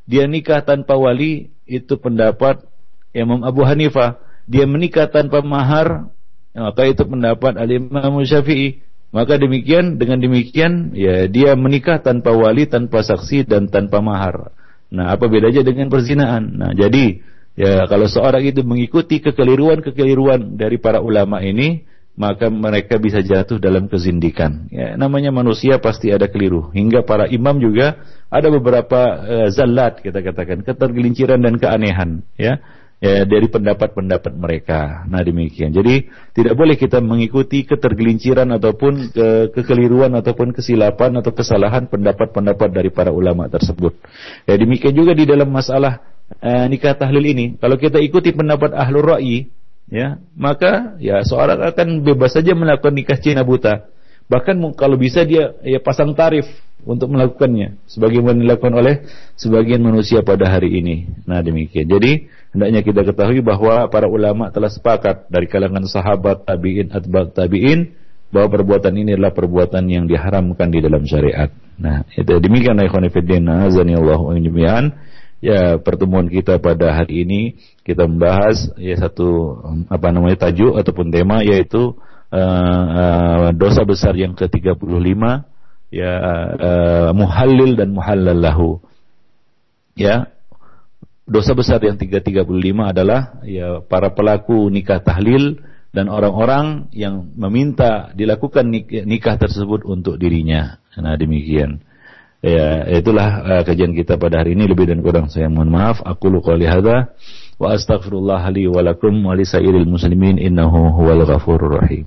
Dia nikah tanpa wali, itu pendapat Imam Abu Hanifah. Dia menikah tanpa mahar, maka itu pendapat Al-Imam Syafi'i. Maka demikian, dengan demikian, ya dia menikah tanpa wali, tanpa saksi, dan tanpa mahar. Nah, apa bedanya dengan perzinaan? Nah, jadi Ya, kalau seorang itu mengikuti kekeliruan-kekeliruan dari para ulama ini, maka mereka bisa jatuh dalam kezindikan. Ya, namanya manusia pasti ada keliru. Hingga para imam juga ada beberapa uh, zallat kita katakan, ketergelinciran dan keanehan, ya. Ya, dari pendapat-pendapat mereka. Nah, demikian. Jadi, tidak boleh kita mengikuti ketergelinciran ataupun ke kekeliruan ataupun kesilapan atau kesalahan pendapat-pendapat dari para ulama tersebut. Ya, demikian juga di dalam masalah eh, nikah tahlil ini, kalau kita ikuti pendapat ahlul ra'i, ya, maka ya seorang akan bebas saja melakukan nikah Cina buta. Bahkan kalau bisa dia ya pasang tarif untuk melakukannya sebagaimana dilakukan oleh sebagian manusia pada hari ini. Nah, demikian. Jadi, hendaknya kita ketahui bahwa para ulama telah sepakat dari kalangan sahabat, tabi'in, atba' tabi'in bahwa perbuatan ini adalah perbuatan yang diharamkan di dalam syariat. Nah, itu demikian ikhwan fillah azani Allah wa ya pertemuan kita pada hari ini kita membahas ya satu apa namanya tajuk ataupun tema yaitu uh, uh, dosa besar yang ke-35 ya uh, muhallil dan muhallallahu. Ya. Dosa besar yang 335 adalah ya para pelaku nikah tahlil dan orang-orang yang meminta dilakukan nikah tersebut untuk dirinya. Nah, demikian. Ya, itulah uh, kajian kita pada hari ini lebih dan kurang saya mohon maaf. Aku lu qouli hadza wa astaghfirullah li wa lakum wa li sairil muslimin innahu huwal ghafurur rahim.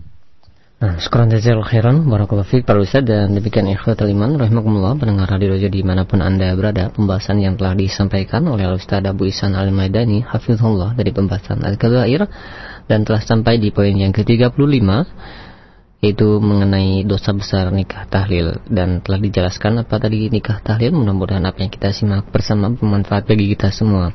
Nah, sekarang jazil khairan barakallahu fiik para ustaz dan demikian ikhwatul iman rahimakumullah pendengar radio di di mana pun Anda berada pembahasan yang telah disampaikan oleh Ustaz Abu Isan Al-Maidani hafizahullah dari pembahasan Al-Kabair dan telah sampai di poin yang ke-35 itu mengenai dosa besar nikah tahlil. Dan telah dijelaskan apa tadi nikah tahlil. Mudah-mudahan apa yang kita simak bersama bermanfaat bagi kita semua.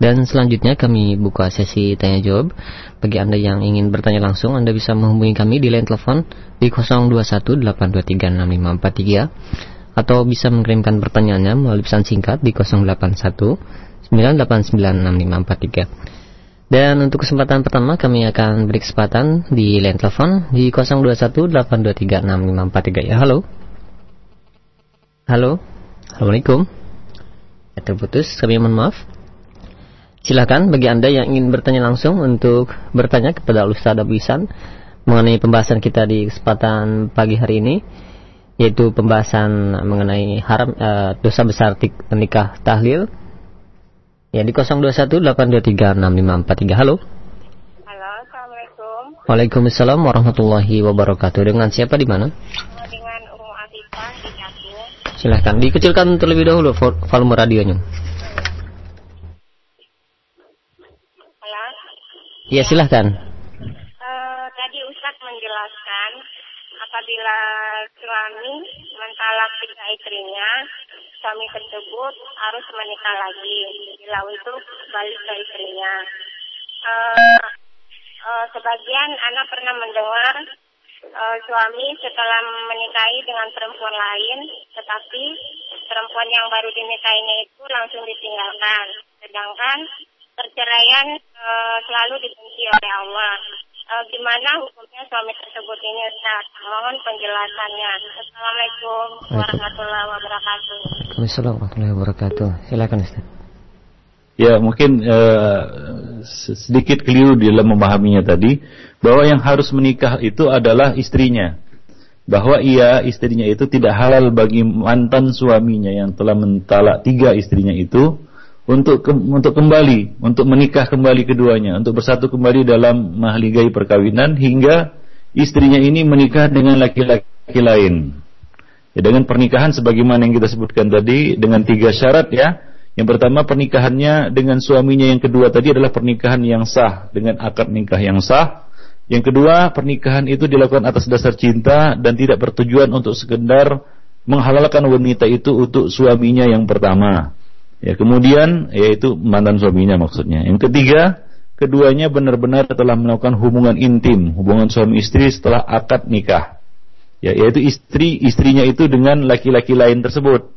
Dan selanjutnya kami buka sesi tanya jawab. Bagi anda yang ingin bertanya langsung anda bisa menghubungi kami di line telepon di 0218236543 atau bisa mengirimkan pertanyaannya melalui pesan singkat di 081 9896543 dan untuk kesempatan pertama kami akan beri kesempatan di line telepon di 0218236543 ya. Halo. Halo. Assalamualaikum. Ya, terputus, kami mohon maaf. Silakan bagi Anda yang ingin bertanya langsung untuk bertanya kepada Ustaz Abu Isan mengenai pembahasan kita di kesempatan pagi hari ini yaitu pembahasan mengenai haram uh, dosa besar nikah tahlil Ya di 0218236543. Halo. Halo, Assalamualaikum. Waalaikumsalam warahmatullahi wabarakatuh. Dengan siapa di mana? Dengan Umu Afifah di Cakung. Silahkan dikecilkan terlebih dahulu volume radionya. Halo. Iya silahkan. Uh, tadi Ustadz menjelaskan apabila suami mentalak tiga istrinya, suami tersebut harus menikah lagi. Bila itu balik ke istrinya. Uh, uh, sebagian anak pernah mendengar uh, suami setelah menikahi dengan perempuan lain, tetapi perempuan yang baru dinikahinya itu langsung ditinggalkan. Sedangkan perceraian uh, selalu dibenci oleh Allah. Uh, gimana hukumnya suami tersebut ini Ustaz? Mohon penjelasannya. Assalamualaikum warahmatullahi wabarakatuh. Waalaikumsalam warahmatullahi wabarakatuh. Silakan Ustaz. Ya mungkin uh, sedikit keliru di dalam memahaminya tadi bahwa yang harus menikah itu adalah istrinya. Bahwa ia istrinya itu tidak halal bagi mantan suaminya yang telah mentalak tiga istrinya itu untuk ke, untuk kembali, untuk menikah kembali keduanya, untuk bersatu kembali dalam mahligai perkawinan hingga istrinya ini menikah dengan laki-laki lain. Ya, dengan pernikahan sebagaimana yang kita sebutkan tadi dengan tiga syarat ya yang pertama pernikahannya dengan suaminya, yang kedua tadi adalah pernikahan yang sah dengan akad nikah yang sah. Yang kedua, pernikahan itu dilakukan atas dasar cinta dan tidak bertujuan untuk sekedar menghalalkan wanita itu untuk suaminya yang pertama. Ya, kemudian yaitu mantan suaminya maksudnya. Yang ketiga, keduanya benar-benar telah melakukan hubungan intim, hubungan suami istri setelah akad nikah. Ya, yaitu istri istrinya itu dengan laki-laki lain tersebut.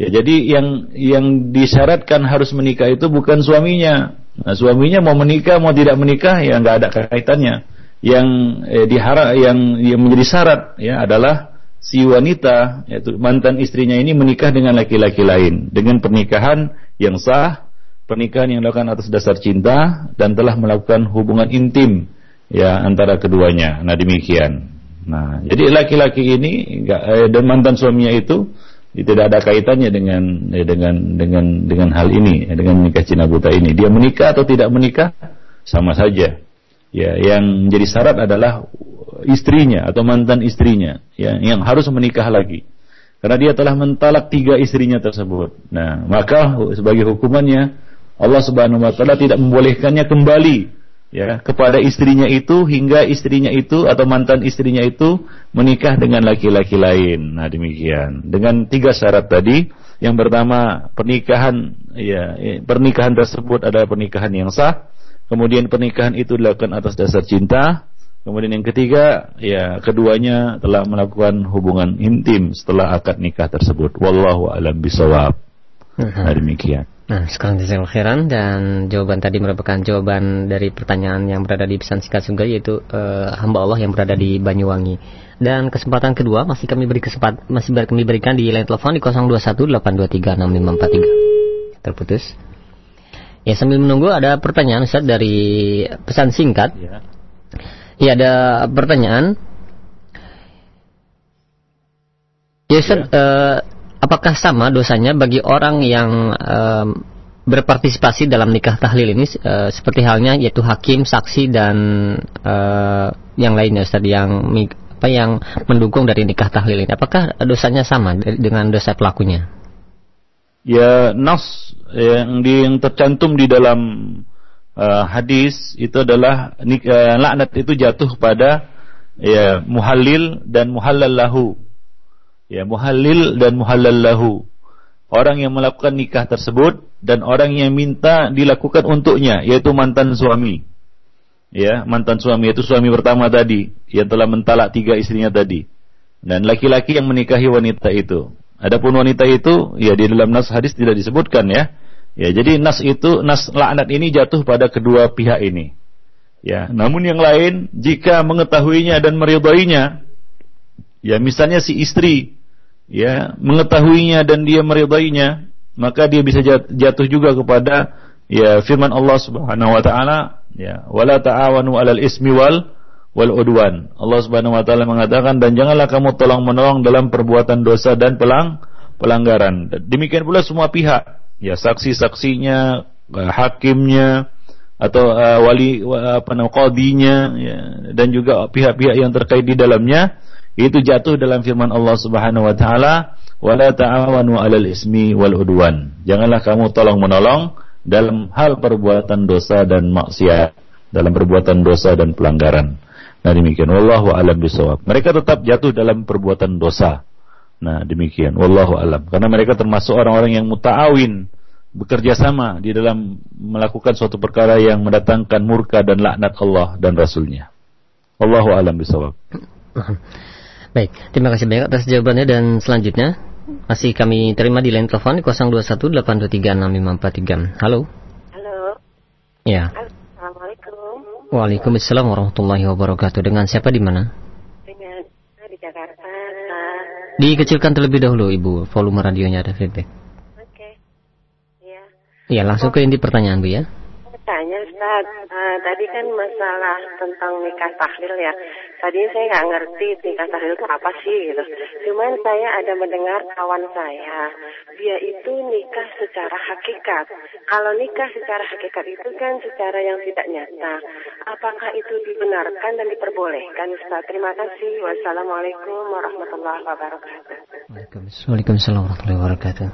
Ya, jadi yang yang disyaratkan harus menikah itu bukan suaminya. Nah, suaminya mau menikah mau tidak menikah ya nggak ada kaitannya. Yang eh, diharap yang yang menjadi syarat ya adalah si wanita yaitu mantan istrinya ini menikah dengan laki-laki lain dengan pernikahan yang sah, pernikahan yang dilakukan atas dasar cinta dan telah melakukan hubungan intim ya antara keduanya. Nah, demikian. Nah, jadi laki-laki ini eh, dan mantan suaminya itu tidak ada kaitannya dengan eh, dengan dengan dengan hal ini eh, dengan menikah Cina buta ini dia menikah atau tidak menikah sama saja ya yang menjadi syarat adalah istrinya atau mantan istrinya ya yang harus menikah lagi karena dia telah mentalak tiga istrinya tersebut nah maka sebagai hukumannya Allah Subhanahu wa taala tidak membolehkannya kembali ya kepada istrinya itu hingga istrinya itu atau mantan istrinya itu menikah dengan laki-laki lain. Nah demikian dengan tiga syarat tadi. Yang pertama pernikahan ya pernikahan tersebut adalah pernikahan yang sah. Kemudian pernikahan itu dilakukan atas dasar cinta. Kemudian yang ketiga ya keduanya telah melakukan hubungan intim setelah akad nikah tersebut. Wallahu alam bisawab. Nah demikian. Nah, sekarang jazakallahu khairan dan jawaban tadi merupakan jawaban dari pertanyaan yang berada di pesan singkat juga yaitu uh, hamba Allah yang berada di Banyuwangi. Dan kesempatan kedua masih kami beri kesempatan masih kami berikan di line telepon di 0218236543. Terputus. Ya sambil menunggu ada pertanyaan Ustaz dari pesan singkat. Ya. Ya ada pertanyaan. Ya Ustaz, ya. Uh, apakah sama dosanya bagi orang yang um, berpartisipasi dalam nikah tahlil ini uh, seperti halnya yaitu hakim, saksi dan uh, yang lainnya Ustaz yang apa yang mendukung dari nikah tahlil ini. Apakah dosanya sama dengan dosa pelakunya? Ya nas yang, di, yang tercantum di dalam uh, hadis itu adalah uh, laknat itu jatuh pada ya muhallil dan muhallallahu. Ya muhallil dan muhallallahu. Orang yang melakukan nikah tersebut dan orang yang minta dilakukan untuknya yaitu mantan suami. Ya mantan suami itu suami pertama tadi yang telah mentalak tiga istrinya tadi. Dan laki-laki yang menikahi wanita itu. Adapun wanita itu ya di dalam nas hadis tidak disebutkan ya ya jadi nas itu nas laknat ini jatuh pada kedua pihak ini. Ya namun yang lain jika mengetahuinya dan meridainya ya misalnya si istri ya mengetahuinya dan dia meridainya maka dia bisa jatuh juga kepada ya firman Allah Subhanahu wa taala ya wala ta'awanu 'alal ismi wal wal udwan. Allah Subhanahu wa taala mengatakan dan janganlah kamu tolong menolong dalam perbuatan dosa dan pelang pelanggaran. Demikian pula semua pihak ya saksi-saksinya hakimnya atau uh, wali apa namanya qadinya ya, dan juga pihak-pihak yang terkait di dalamnya itu jatuh dalam firman Allah Subhanahu wa taala wala ta'awanu 'alal ismi wal udwan. Janganlah kamu tolong menolong dalam hal perbuatan dosa dan maksiat, dalam perbuatan dosa dan pelanggaran. Nah demikian wallahu alam bisawab. Mereka tetap jatuh dalam perbuatan dosa. Nah demikian wallahu alam karena mereka termasuk orang-orang yang muta'awin bekerja sama di dalam melakukan suatu perkara yang mendatangkan murka dan laknat Allah dan Rasulnya. Wallahu alam bisawab. Baik, terima kasih banyak atas jawabannya dan selanjutnya masih kami terima di line telepon 0218236543. Halo. Halo. Ya. Assalamualaikum. Waalaikumsalam warahmatullahi wabarakatuh. Dengan siapa di mana? Dikecilkan terlebih dahulu Ibu, volume radionya ada feedback. Oke. Iya. Ya, langsung ke inti pertanyaan Bu ya. Tanya Ustaz, uh, tadi kan masalah tentang nikah tahlil ya. Tadi saya nggak ngerti nikah tahlil itu apa sih gitu. Cuman saya ada mendengar kawan saya, dia itu nikah secara hakikat. Kalau nikah secara hakikat itu kan secara yang tidak nyata. Apakah itu dibenarkan dan diperbolehkan Ustaz? Terima kasih. Wassalamualaikum warahmatullahi wabarakatuh. Waalaikumsalam warahmatullahi wabarakatuh.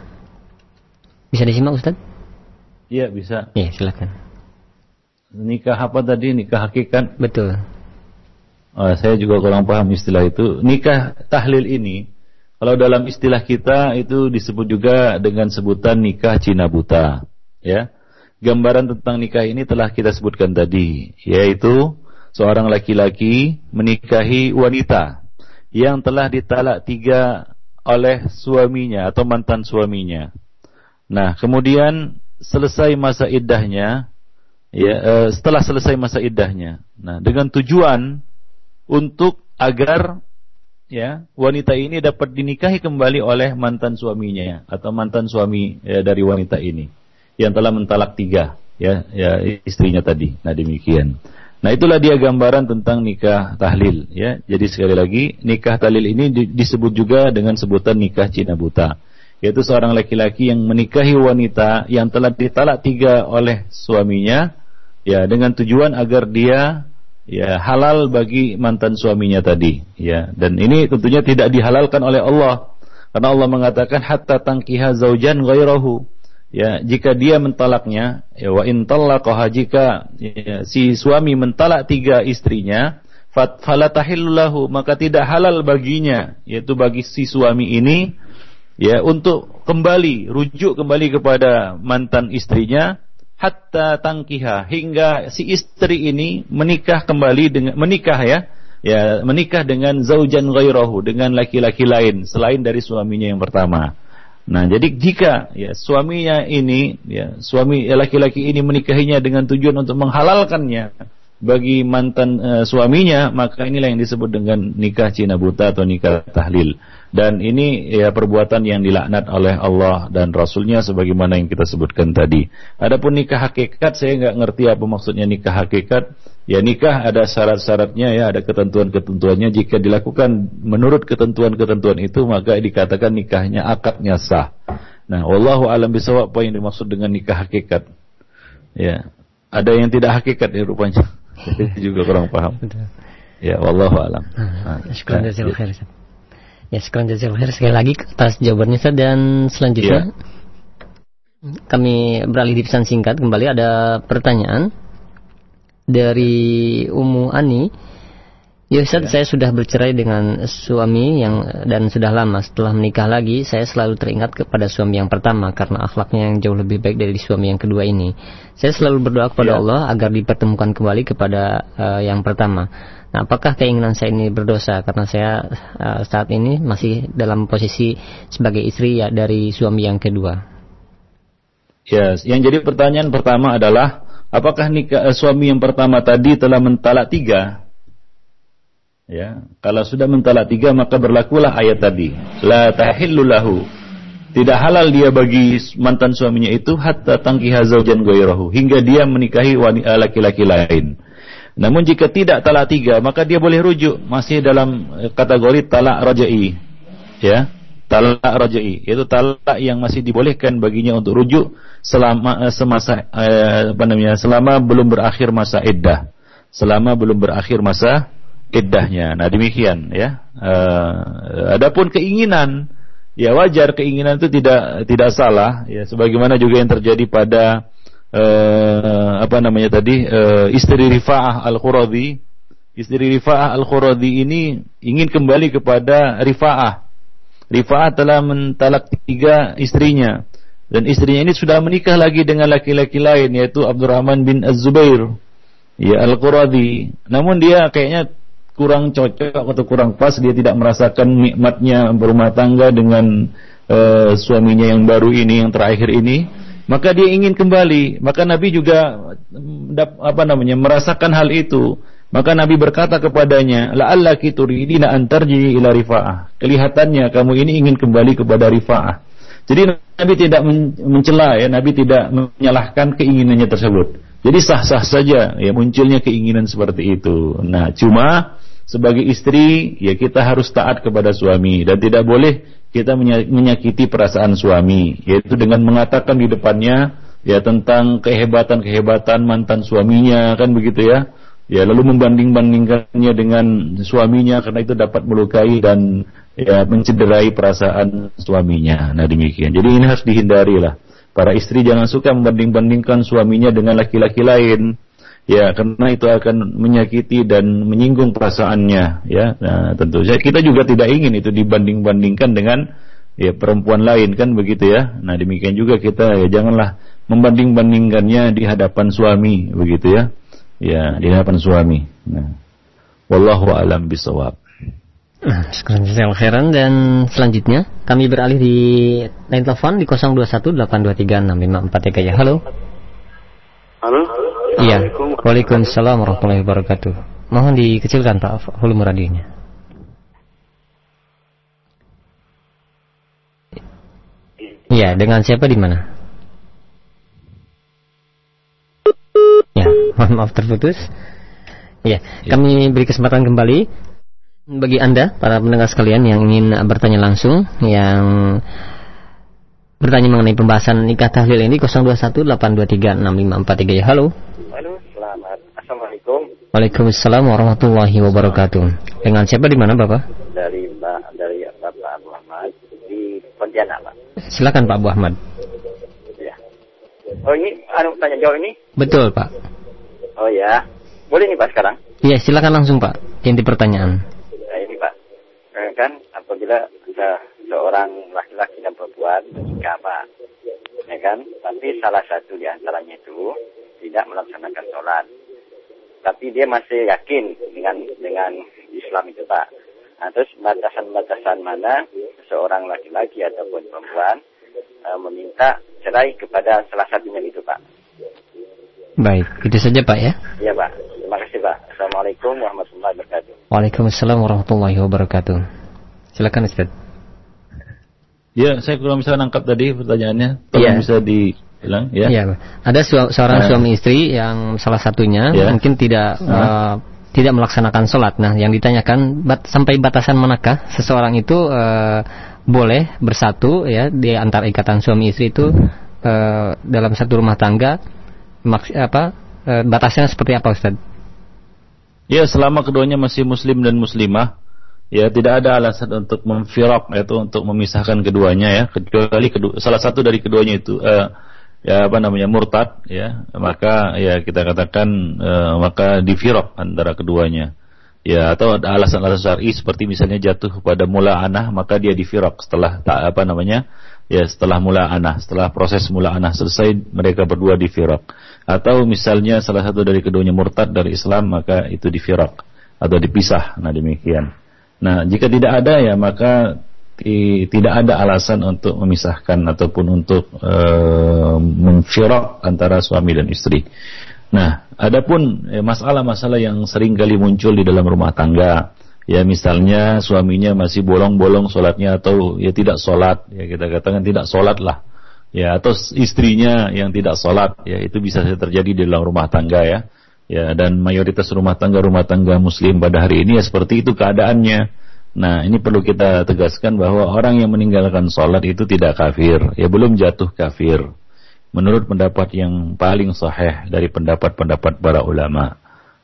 Bisa disimak Ustaz? Iya bisa. Iya silakan. Nikah apa tadi? Nikah hakikat? Betul. Oh, saya juga kurang paham istilah itu. Nikah tahlil ini, kalau dalam istilah kita itu disebut juga dengan sebutan nikah Cina buta. Ya, gambaran tentang nikah ini telah kita sebutkan tadi, yaitu seorang laki-laki menikahi wanita yang telah ditalak tiga oleh suaminya atau mantan suaminya. Nah, kemudian selesai masa iddahnya, ya uh, setelah selesai masa iddahnya. Nah, dengan tujuan untuk agar ya wanita ini dapat dinikahi kembali oleh mantan suaminya atau mantan suami ya, dari wanita ini yang telah mentalak tiga ya ya istrinya tadi. Nah, demikian. Nah, itulah dia gambaran tentang nikah tahlil ya. Jadi sekali lagi nikah tahlil ini disebut juga dengan sebutan nikah Cina buta yaitu seorang laki-laki yang menikahi wanita yang telah ditalak tiga oleh suaminya ya dengan tujuan agar dia ya halal bagi mantan suaminya tadi ya. Dan ini tentunya tidak dihalalkan oleh Allah. Karena Allah mengatakan hatta tangkiha zaujan ghairahu ya jika dia mentalaknya ya wa in talaqaha jika ya, si suami mentalak tiga istrinya fala tahillahu maka tidak halal baginya yaitu bagi si suami ini ya untuk kembali rujuk kembali kepada mantan istrinya hatta tangkiha hingga si istri ini menikah kembali dengan menikah ya ya menikah dengan zaujan ghairahu dengan laki-laki lain selain dari suaminya yang pertama. Nah, jadi jika ya suaminya ini ya suami laki-laki ini menikahinya dengan tujuan untuk menghalalkannya bagi mantan uh, suaminya, maka inilah yang disebut dengan nikah Cina buta atau nikah tahlil dan ini ya perbuatan yang dilaknat oleh Allah dan Rasulnya sebagaimana yang kita sebutkan tadi. Adapun nikah hakikat saya nggak ngerti apa maksudnya nikah hakikat. Ya nikah ada syarat-syaratnya ya ada ketentuan-ketentuannya. Jika dilakukan menurut ketentuan-ketentuan itu maka dikatakan nikahnya akadnya sah. Nah, Wallahu alam bisawab apa yang dimaksud dengan nikah hakikat. Ya, ada yang tidak hakikat ya rupanya. *laughs* Juga kurang paham. Ya, wallahu alam. Nah, nah, Ya, sekarang jazakallahu khair sekali lagi atas jawabannya saya dan selanjutnya yeah. kami beralih di pesan singkat kembali ada pertanyaan dari Umu Ani. Ya Ustaz, yeah. saya sudah bercerai dengan suami yang dan sudah lama. Setelah menikah lagi, saya selalu teringat kepada suami yang pertama karena akhlaknya yang jauh lebih baik dari suami yang kedua ini. Saya selalu berdoa kepada yeah. Allah agar dipertemukan kembali kepada uh, yang pertama. Nah, apakah keinginan saya ini berdosa karena saya uh, saat ini masih dalam posisi sebagai istri ya dari suami yang kedua? Yes. yang jadi pertanyaan pertama adalah apakah nikah uh, suami yang pertama tadi telah mentalak tiga? Ya, kalau sudah mentalak tiga maka berlakulah ayat tadi. La tahillu lahu. Tidak halal dia bagi mantan suaminya itu hatta tangkiha ghairahu hingga dia menikahi wanita laki-laki lain. Namun jika tidak talak tiga, maka dia boleh rujuk masih dalam eh, kategori talak rajai. Ya, talak rajai itu talak yang masih dibolehkan baginya untuk rujuk selama eh, semasa eh, apa namanya selama belum berakhir masa iddah. Selama belum berakhir masa iddahnya. Nah, demikian ya. Uh, adapun keinginan ya wajar keinginan itu tidak tidak salah ya sebagaimana juga yang terjadi pada uh, apa namanya tadi? Uh, istri Rifa'ah Al-Quradi istri Rifa'ah Al-Quradi ini ingin kembali kepada Rifa'ah. Rifa'ah telah mentalak tiga istrinya. Dan istrinya ini sudah menikah lagi dengan laki-laki lain yaitu Abdurrahman bin Az-Zubair. Ya Al-Quradi namun dia kayaknya kurang cocok atau kurang pas. Dia tidak merasakan nikmatnya berumah tangga dengan uh, suaminya yang baru ini yang terakhir ini maka dia ingin kembali maka Nabi juga apa namanya merasakan hal itu maka Nabi berkata kepadanya, "La'allaki turidina an tarji'i ila rifa'ah." Kelihatannya kamu ini ingin kembali kepada rifa'ah. Jadi Nabi tidak mencela ya, Nabi tidak menyalahkan keinginannya tersebut. Jadi sah-sah saja ya munculnya keinginan seperti itu. Nah, cuma sebagai istri ya kita harus taat kepada suami dan tidak boleh kita menyakiti perasaan suami yaitu dengan mengatakan di depannya ya tentang kehebatan-kehebatan mantan suaminya kan begitu ya ya lalu membanding-bandingkannya dengan suaminya karena itu dapat melukai dan ya mencederai perasaan suaminya. Nah demikian. Jadi ini harus dihindari lah. Para istri jangan suka membanding-bandingkan suaminya dengan laki-laki lain. Ya, karena itu akan menyakiti dan menyinggung perasaannya, ya. Nah, tentu saja kita juga tidak ingin itu dibanding-bandingkan dengan ya perempuan lain kan begitu ya. Nah, demikian juga kita ya janganlah membanding-bandingkannya di hadapan suami begitu ya ya di hadapan suami. Nah, wallahu alam bisawab. Nah, sekarang khairan dan selanjutnya kami beralih di line telepon di 0218236543 ya. Halo. Halo. Iya. Waalaikumsalam warahmatullahi wabarakatuh. Mohon dikecilkan Pak volume radionya. Iya, dengan siapa di mana? Ya, mohon maaf terputus. Ya, ya, kami beri kesempatan kembali bagi Anda para pendengar sekalian yang ingin bertanya langsung yang bertanya mengenai pembahasan nikah tahlil ini 0218236543 ya. Halo. Halo, selamat. Assalamualaikum. Waalaikumsalam warahmatullahi wabarakatuh. Dengan siapa di mana, Bapak? Dari Mbak dari Bapak Abu Ahmad di Pontianak, Pak. Silakan Pak Abu Ahmad. Oh ini anu tanya jawab ini? Betul Pak. Oh ya, boleh nih Pak sekarang? Iya silakan langsung Pak. Inti pertanyaan. Nah, ini Pak, eh, kan apabila ada seorang menikah Pak, ya kan? Tapi salah satu di antaranya itu tidak melaksanakan sholat, tapi dia masih yakin dengan dengan Islam itu Pak. Nah, terus batasan-batasan mana seorang laki-laki ataupun perempuan uh, meminta cerai kepada salah satunya itu Pak. Baik, itu saja Pak ya. Iya Pak, terima kasih Pak. Assalamualaikum warahmatullahi wabarakatuh. Waalaikumsalam warahmatullahi wabarakatuh. Silakan Ustaz. Ya, saya kurang bisa nangkap tadi pertanyaannya. Tolong ya. bisa dibilang ya. Iya, ada su seorang uh, suami istri yang salah satunya ya. mungkin tidak uh. Uh, tidak melaksanakan sholat. Nah, yang ditanyakan bat, sampai batasan manakah seseorang itu uh, boleh bersatu ya di antara ikatan suami istri itu e, dalam satu rumah tangga maks apa e, batasnya seperti apa Ustaz? Ya selama keduanya masih muslim dan muslimah ya tidak ada alasan untuk memfirok yaitu untuk memisahkan keduanya ya. Kecuali kedua, salah satu dari keduanya itu e, ya apa namanya murtad ya. Maka ya kita katakan e, maka difirok antara keduanya. Ya atau ada alasan-alasan syar'i seperti misalnya jatuh pada mula anah maka dia difirok setelah tak apa namanya ya setelah mula anah setelah proses mula anah selesai mereka berdua difirok atau misalnya salah satu dari keduanya murtad dari Islam maka itu difirok atau dipisah. Nah demikian nah jika tidak ada ya maka tidak ada alasan untuk memisahkan ataupun untuk e, antara suami dan istri. Nah, adapun eh, masalah-masalah yang sering kali muncul di dalam rumah tangga, ya misalnya suaminya masih bolong-bolong sholatnya atau ya tidak sholat, ya kita katakan tidak sholat lah, ya atau istrinya yang tidak sholat, ya itu bisa terjadi di dalam rumah tangga ya, ya dan mayoritas rumah tangga rumah tangga Muslim pada hari ini ya seperti itu keadaannya. Nah, ini perlu kita tegaskan bahwa orang yang meninggalkan sholat itu tidak kafir, ya belum jatuh kafir menurut pendapat yang paling sahih dari pendapat-pendapat para ulama.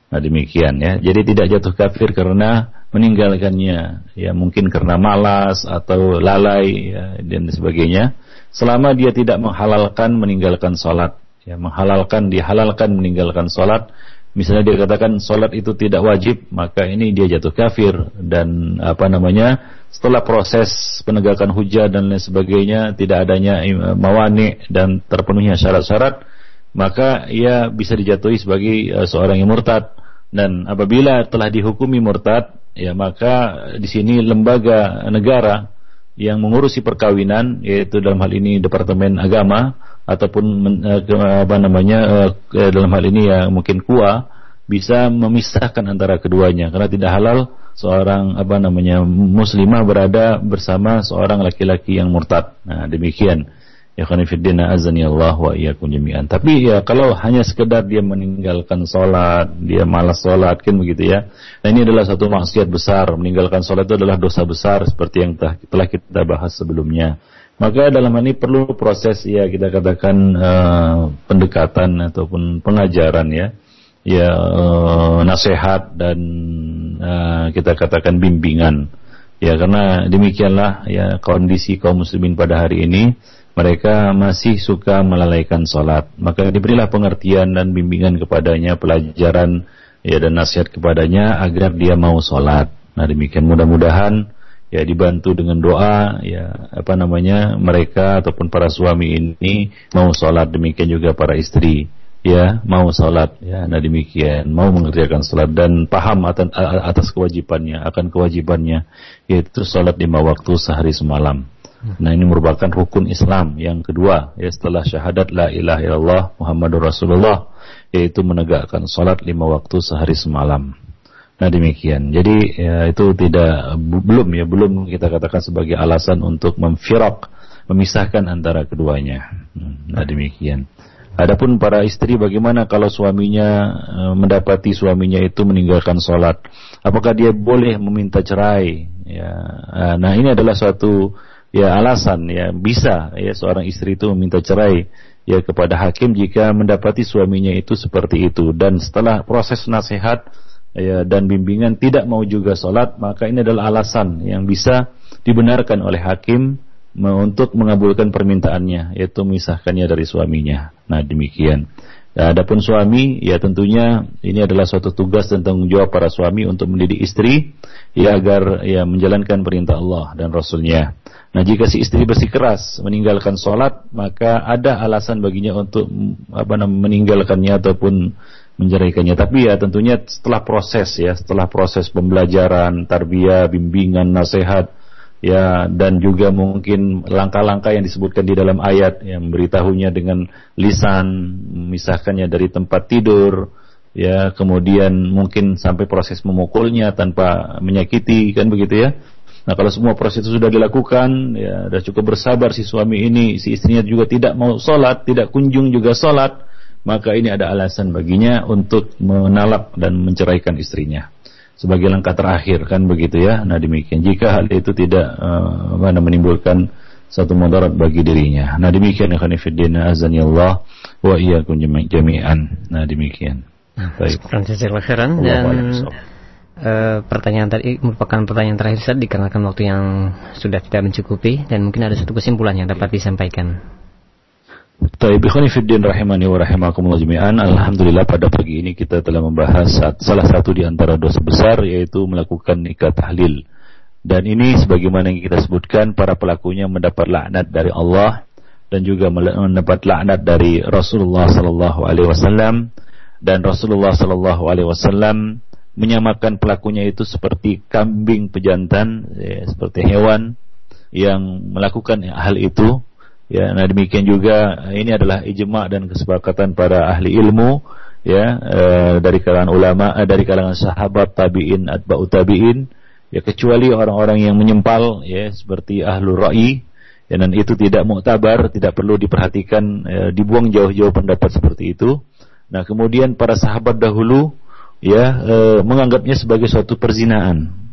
Nah demikian ya. Jadi tidak jatuh kafir karena meninggalkannya. Ya mungkin karena malas atau lalai ya, dan sebagainya. Selama dia tidak menghalalkan meninggalkan sholat. Ya, menghalalkan, dihalalkan meninggalkan sholat. Misalnya dia katakan sholat itu tidak wajib, maka ini dia jatuh kafir. Dan apa namanya setelah proses penegakan hujah dan lain sebagainya tidak adanya mawani dan terpenuhnya syarat-syarat maka ia bisa dijatuhi sebagai uh, seorang yang murtad. Dan apabila telah dihukumi murtad, ya maka di sini lembaga negara yang mengurusi perkawinan yaitu dalam hal ini Departemen Agama ataupun eh, apa namanya eh, dalam hal ini ya mungkin KUA bisa memisahkan antara keduanya karena tidak halal seorang apa namanya muslimah berada bersama seorang laki-laki yang murtad. Nah, demikian. Khanifiddin azani Allah wa iyyakum jami'an. Tapi ya kalau hanya sekedar dia meninggalkan sholat, dia malas sholat kan begitu ya. Nah ini adalah satu maksiat besar. Meninggalkan sholat itu adalah dosa besar seperti yang telah kita bahas sebelumnya. Maka dalam hal ini perlu proses ya kita katakan uh, pendekatan ataupun pengajaran ya ya uh, nasihat dan uh, kita katakan bimbingan ya karena demikianlah ya kondisi kaum muslimin pada hari ini mereka masih suka melalaikan sholat maka diberilah pengertian dan bimbingan kepadanya pelajaran ya dan nasihat kepadanya agar dia mau sholat nah demikian. Mudah-mudahan ya dibantu dengan doa ya apa namanya mereka ataupun para suami ini mau sholat demikian juga para istri ya mau salat ya nah demikian. Mau mengerjakan salat dan paham atas, kewajibannya akan kewajibannya yaitu salat lima waktu sehari semalam nah ini merupakan rukun Islam yang kedua ya setelah syahadat la ilaha illallah Muhammadur Rasulullah yaitu menegakkan salat lima waktu sehari semalam. Nah demikian. Jadi ya, itu tidak belum ya belum kita katakan sebagai alasan untuk memfirak memisahkan antara keduanya. Nah demikian. Adapun para istri bagaimana kalau suaminya e, mendapati suaminya itu meninggalkan sholat, apakah dia boleh meminta cerai? Ya, e, nah ini adalah suatu ya alasan ya bisa ya seorang istri itu meminta cerai ya kepada hakim jika mendapati suaminya itu seperti itu dan setelah proses nasihat ya dan bimbingan tidak mau juga sholat maka ini adalah alasan yang bisa dibenarkan oleh hakim untuk mengabulkan permintaannya yaitu memisahkannya dari suaminya. Nah, demikian. Adapun suami, ya tentunya ini adalah suatu tugas dan tanggung jawab para suami untuk mendidik istri ya agar ya menjalankan perintah Allah dan Rasulnya. Nah, jika si istri bersikeras meninggalkan sholat, maka ada alasan baginya untuk apa namanya meninggalkannya ataupun menceraikannya. Tapi ya tentunya setelah proses ya, setelah proses pembelajaran, tarbiyah, bimbingan, nasihat, ya dan juga mungkin langkah-langkah yang disebutkan di dalam ayat yang memberitahunya dengan lisan memisahkannya dari tempat tidur ya kemudian mungkin sampai proses memukulnya tanpa menyakiti kan begitu ya nah kalau semua proses itu sudah dilakukan ya sudah cukup bersabar si suami ini si istrinya juga tidak mau sholat tidak kunjung juga sholat maka ini ada alasan baginya untuk menalak dan menceraikan istrinya sebagai langkah terakhir kan begitu ya. Nah demikian jika hal itu tidak uh, mana menimbulkan satu mudarat bagi dirinya. Nah demikian ya khanifiddin azani Allah wa iyyakum jami'an. Nah demikian. Nah, Baik. khairan dan uh, pertanyaan tadi merupakan pertanyaan terakhir Ustaz dikarenakan waktu yang sudah tidak mencukupi dan mungkin ada satu kesimpulan yang dapat disampaikan. Taib ikhwani rahimani wa rahimakumullah jami'an. Alhamdulillah pada pagi ini kita telah membahas salah satu di antara dosa besar yaitu melakukan nikah tahlil. Dan ini sebagaimana yang kita sebutkan para pelakunya mendapat laknat dari Allah dan juga mendapat laknat dari Rasulullah sallallahu alaihi wasallam. Dan Rasulullah sallallahu alaihi wasallam menyamakan pelakunya itu seperti kambing pejantan ya, seperti hewan yang melakukan hal itu Ya, nah demikian juga ini adalah ijma dan kesepakatan para ahli ilmu ya e, dari kalangan ulama, e, dari kalangan sahabat tabiin, atba'ut tabiin, ya kecuali orang-orang yang menyempal ya seperti ahlu ra'i ya, dan itu tidak muktabar, tidak perlu diperhatikan, e, dibuang jauh-jauh pendapat seperti itu. Nah, kemudian para sahabat dahulu ya e, menganggapnya sebagai suatu perzinaan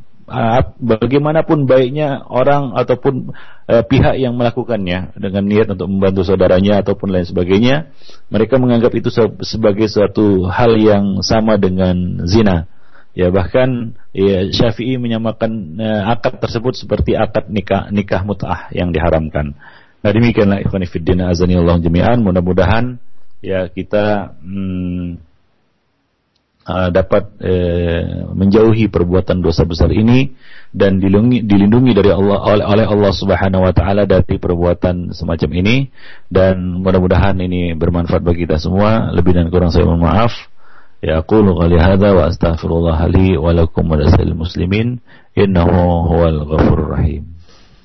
bagaimanapun baiknya orang ataupun uh, pihak yang melakukannya dengan niat untuk membantu saudaranya ataupun lain sebagainya, mereka menganggap itu sebagai suatu hal yang sama dengan zina. Ya bahkan ya, Syafi'i menyamakan uh, akad tersebut seperti akad nikah nikah mut'ah yang diharamkan. Nah demikianlah ikhwan fillah azanillahu jami'an mudah-mudahan ya kita hmm, uh, dapat uh, menjauhi perbuatan dosa besar ini dan dilindungi, dilindungi dari Allah oleh, oleh Allah Subhanahu wa taala dari perbuatan semacam ini. Dan mudah-mudahan ini bermanfaat bagi kita semua. Lebih dan kurang saya mohon maaf. Ya aqulu qali hadza wa astaghfirullah li wa lakum wa muslimin. Innahu huwal ghafurur rahim.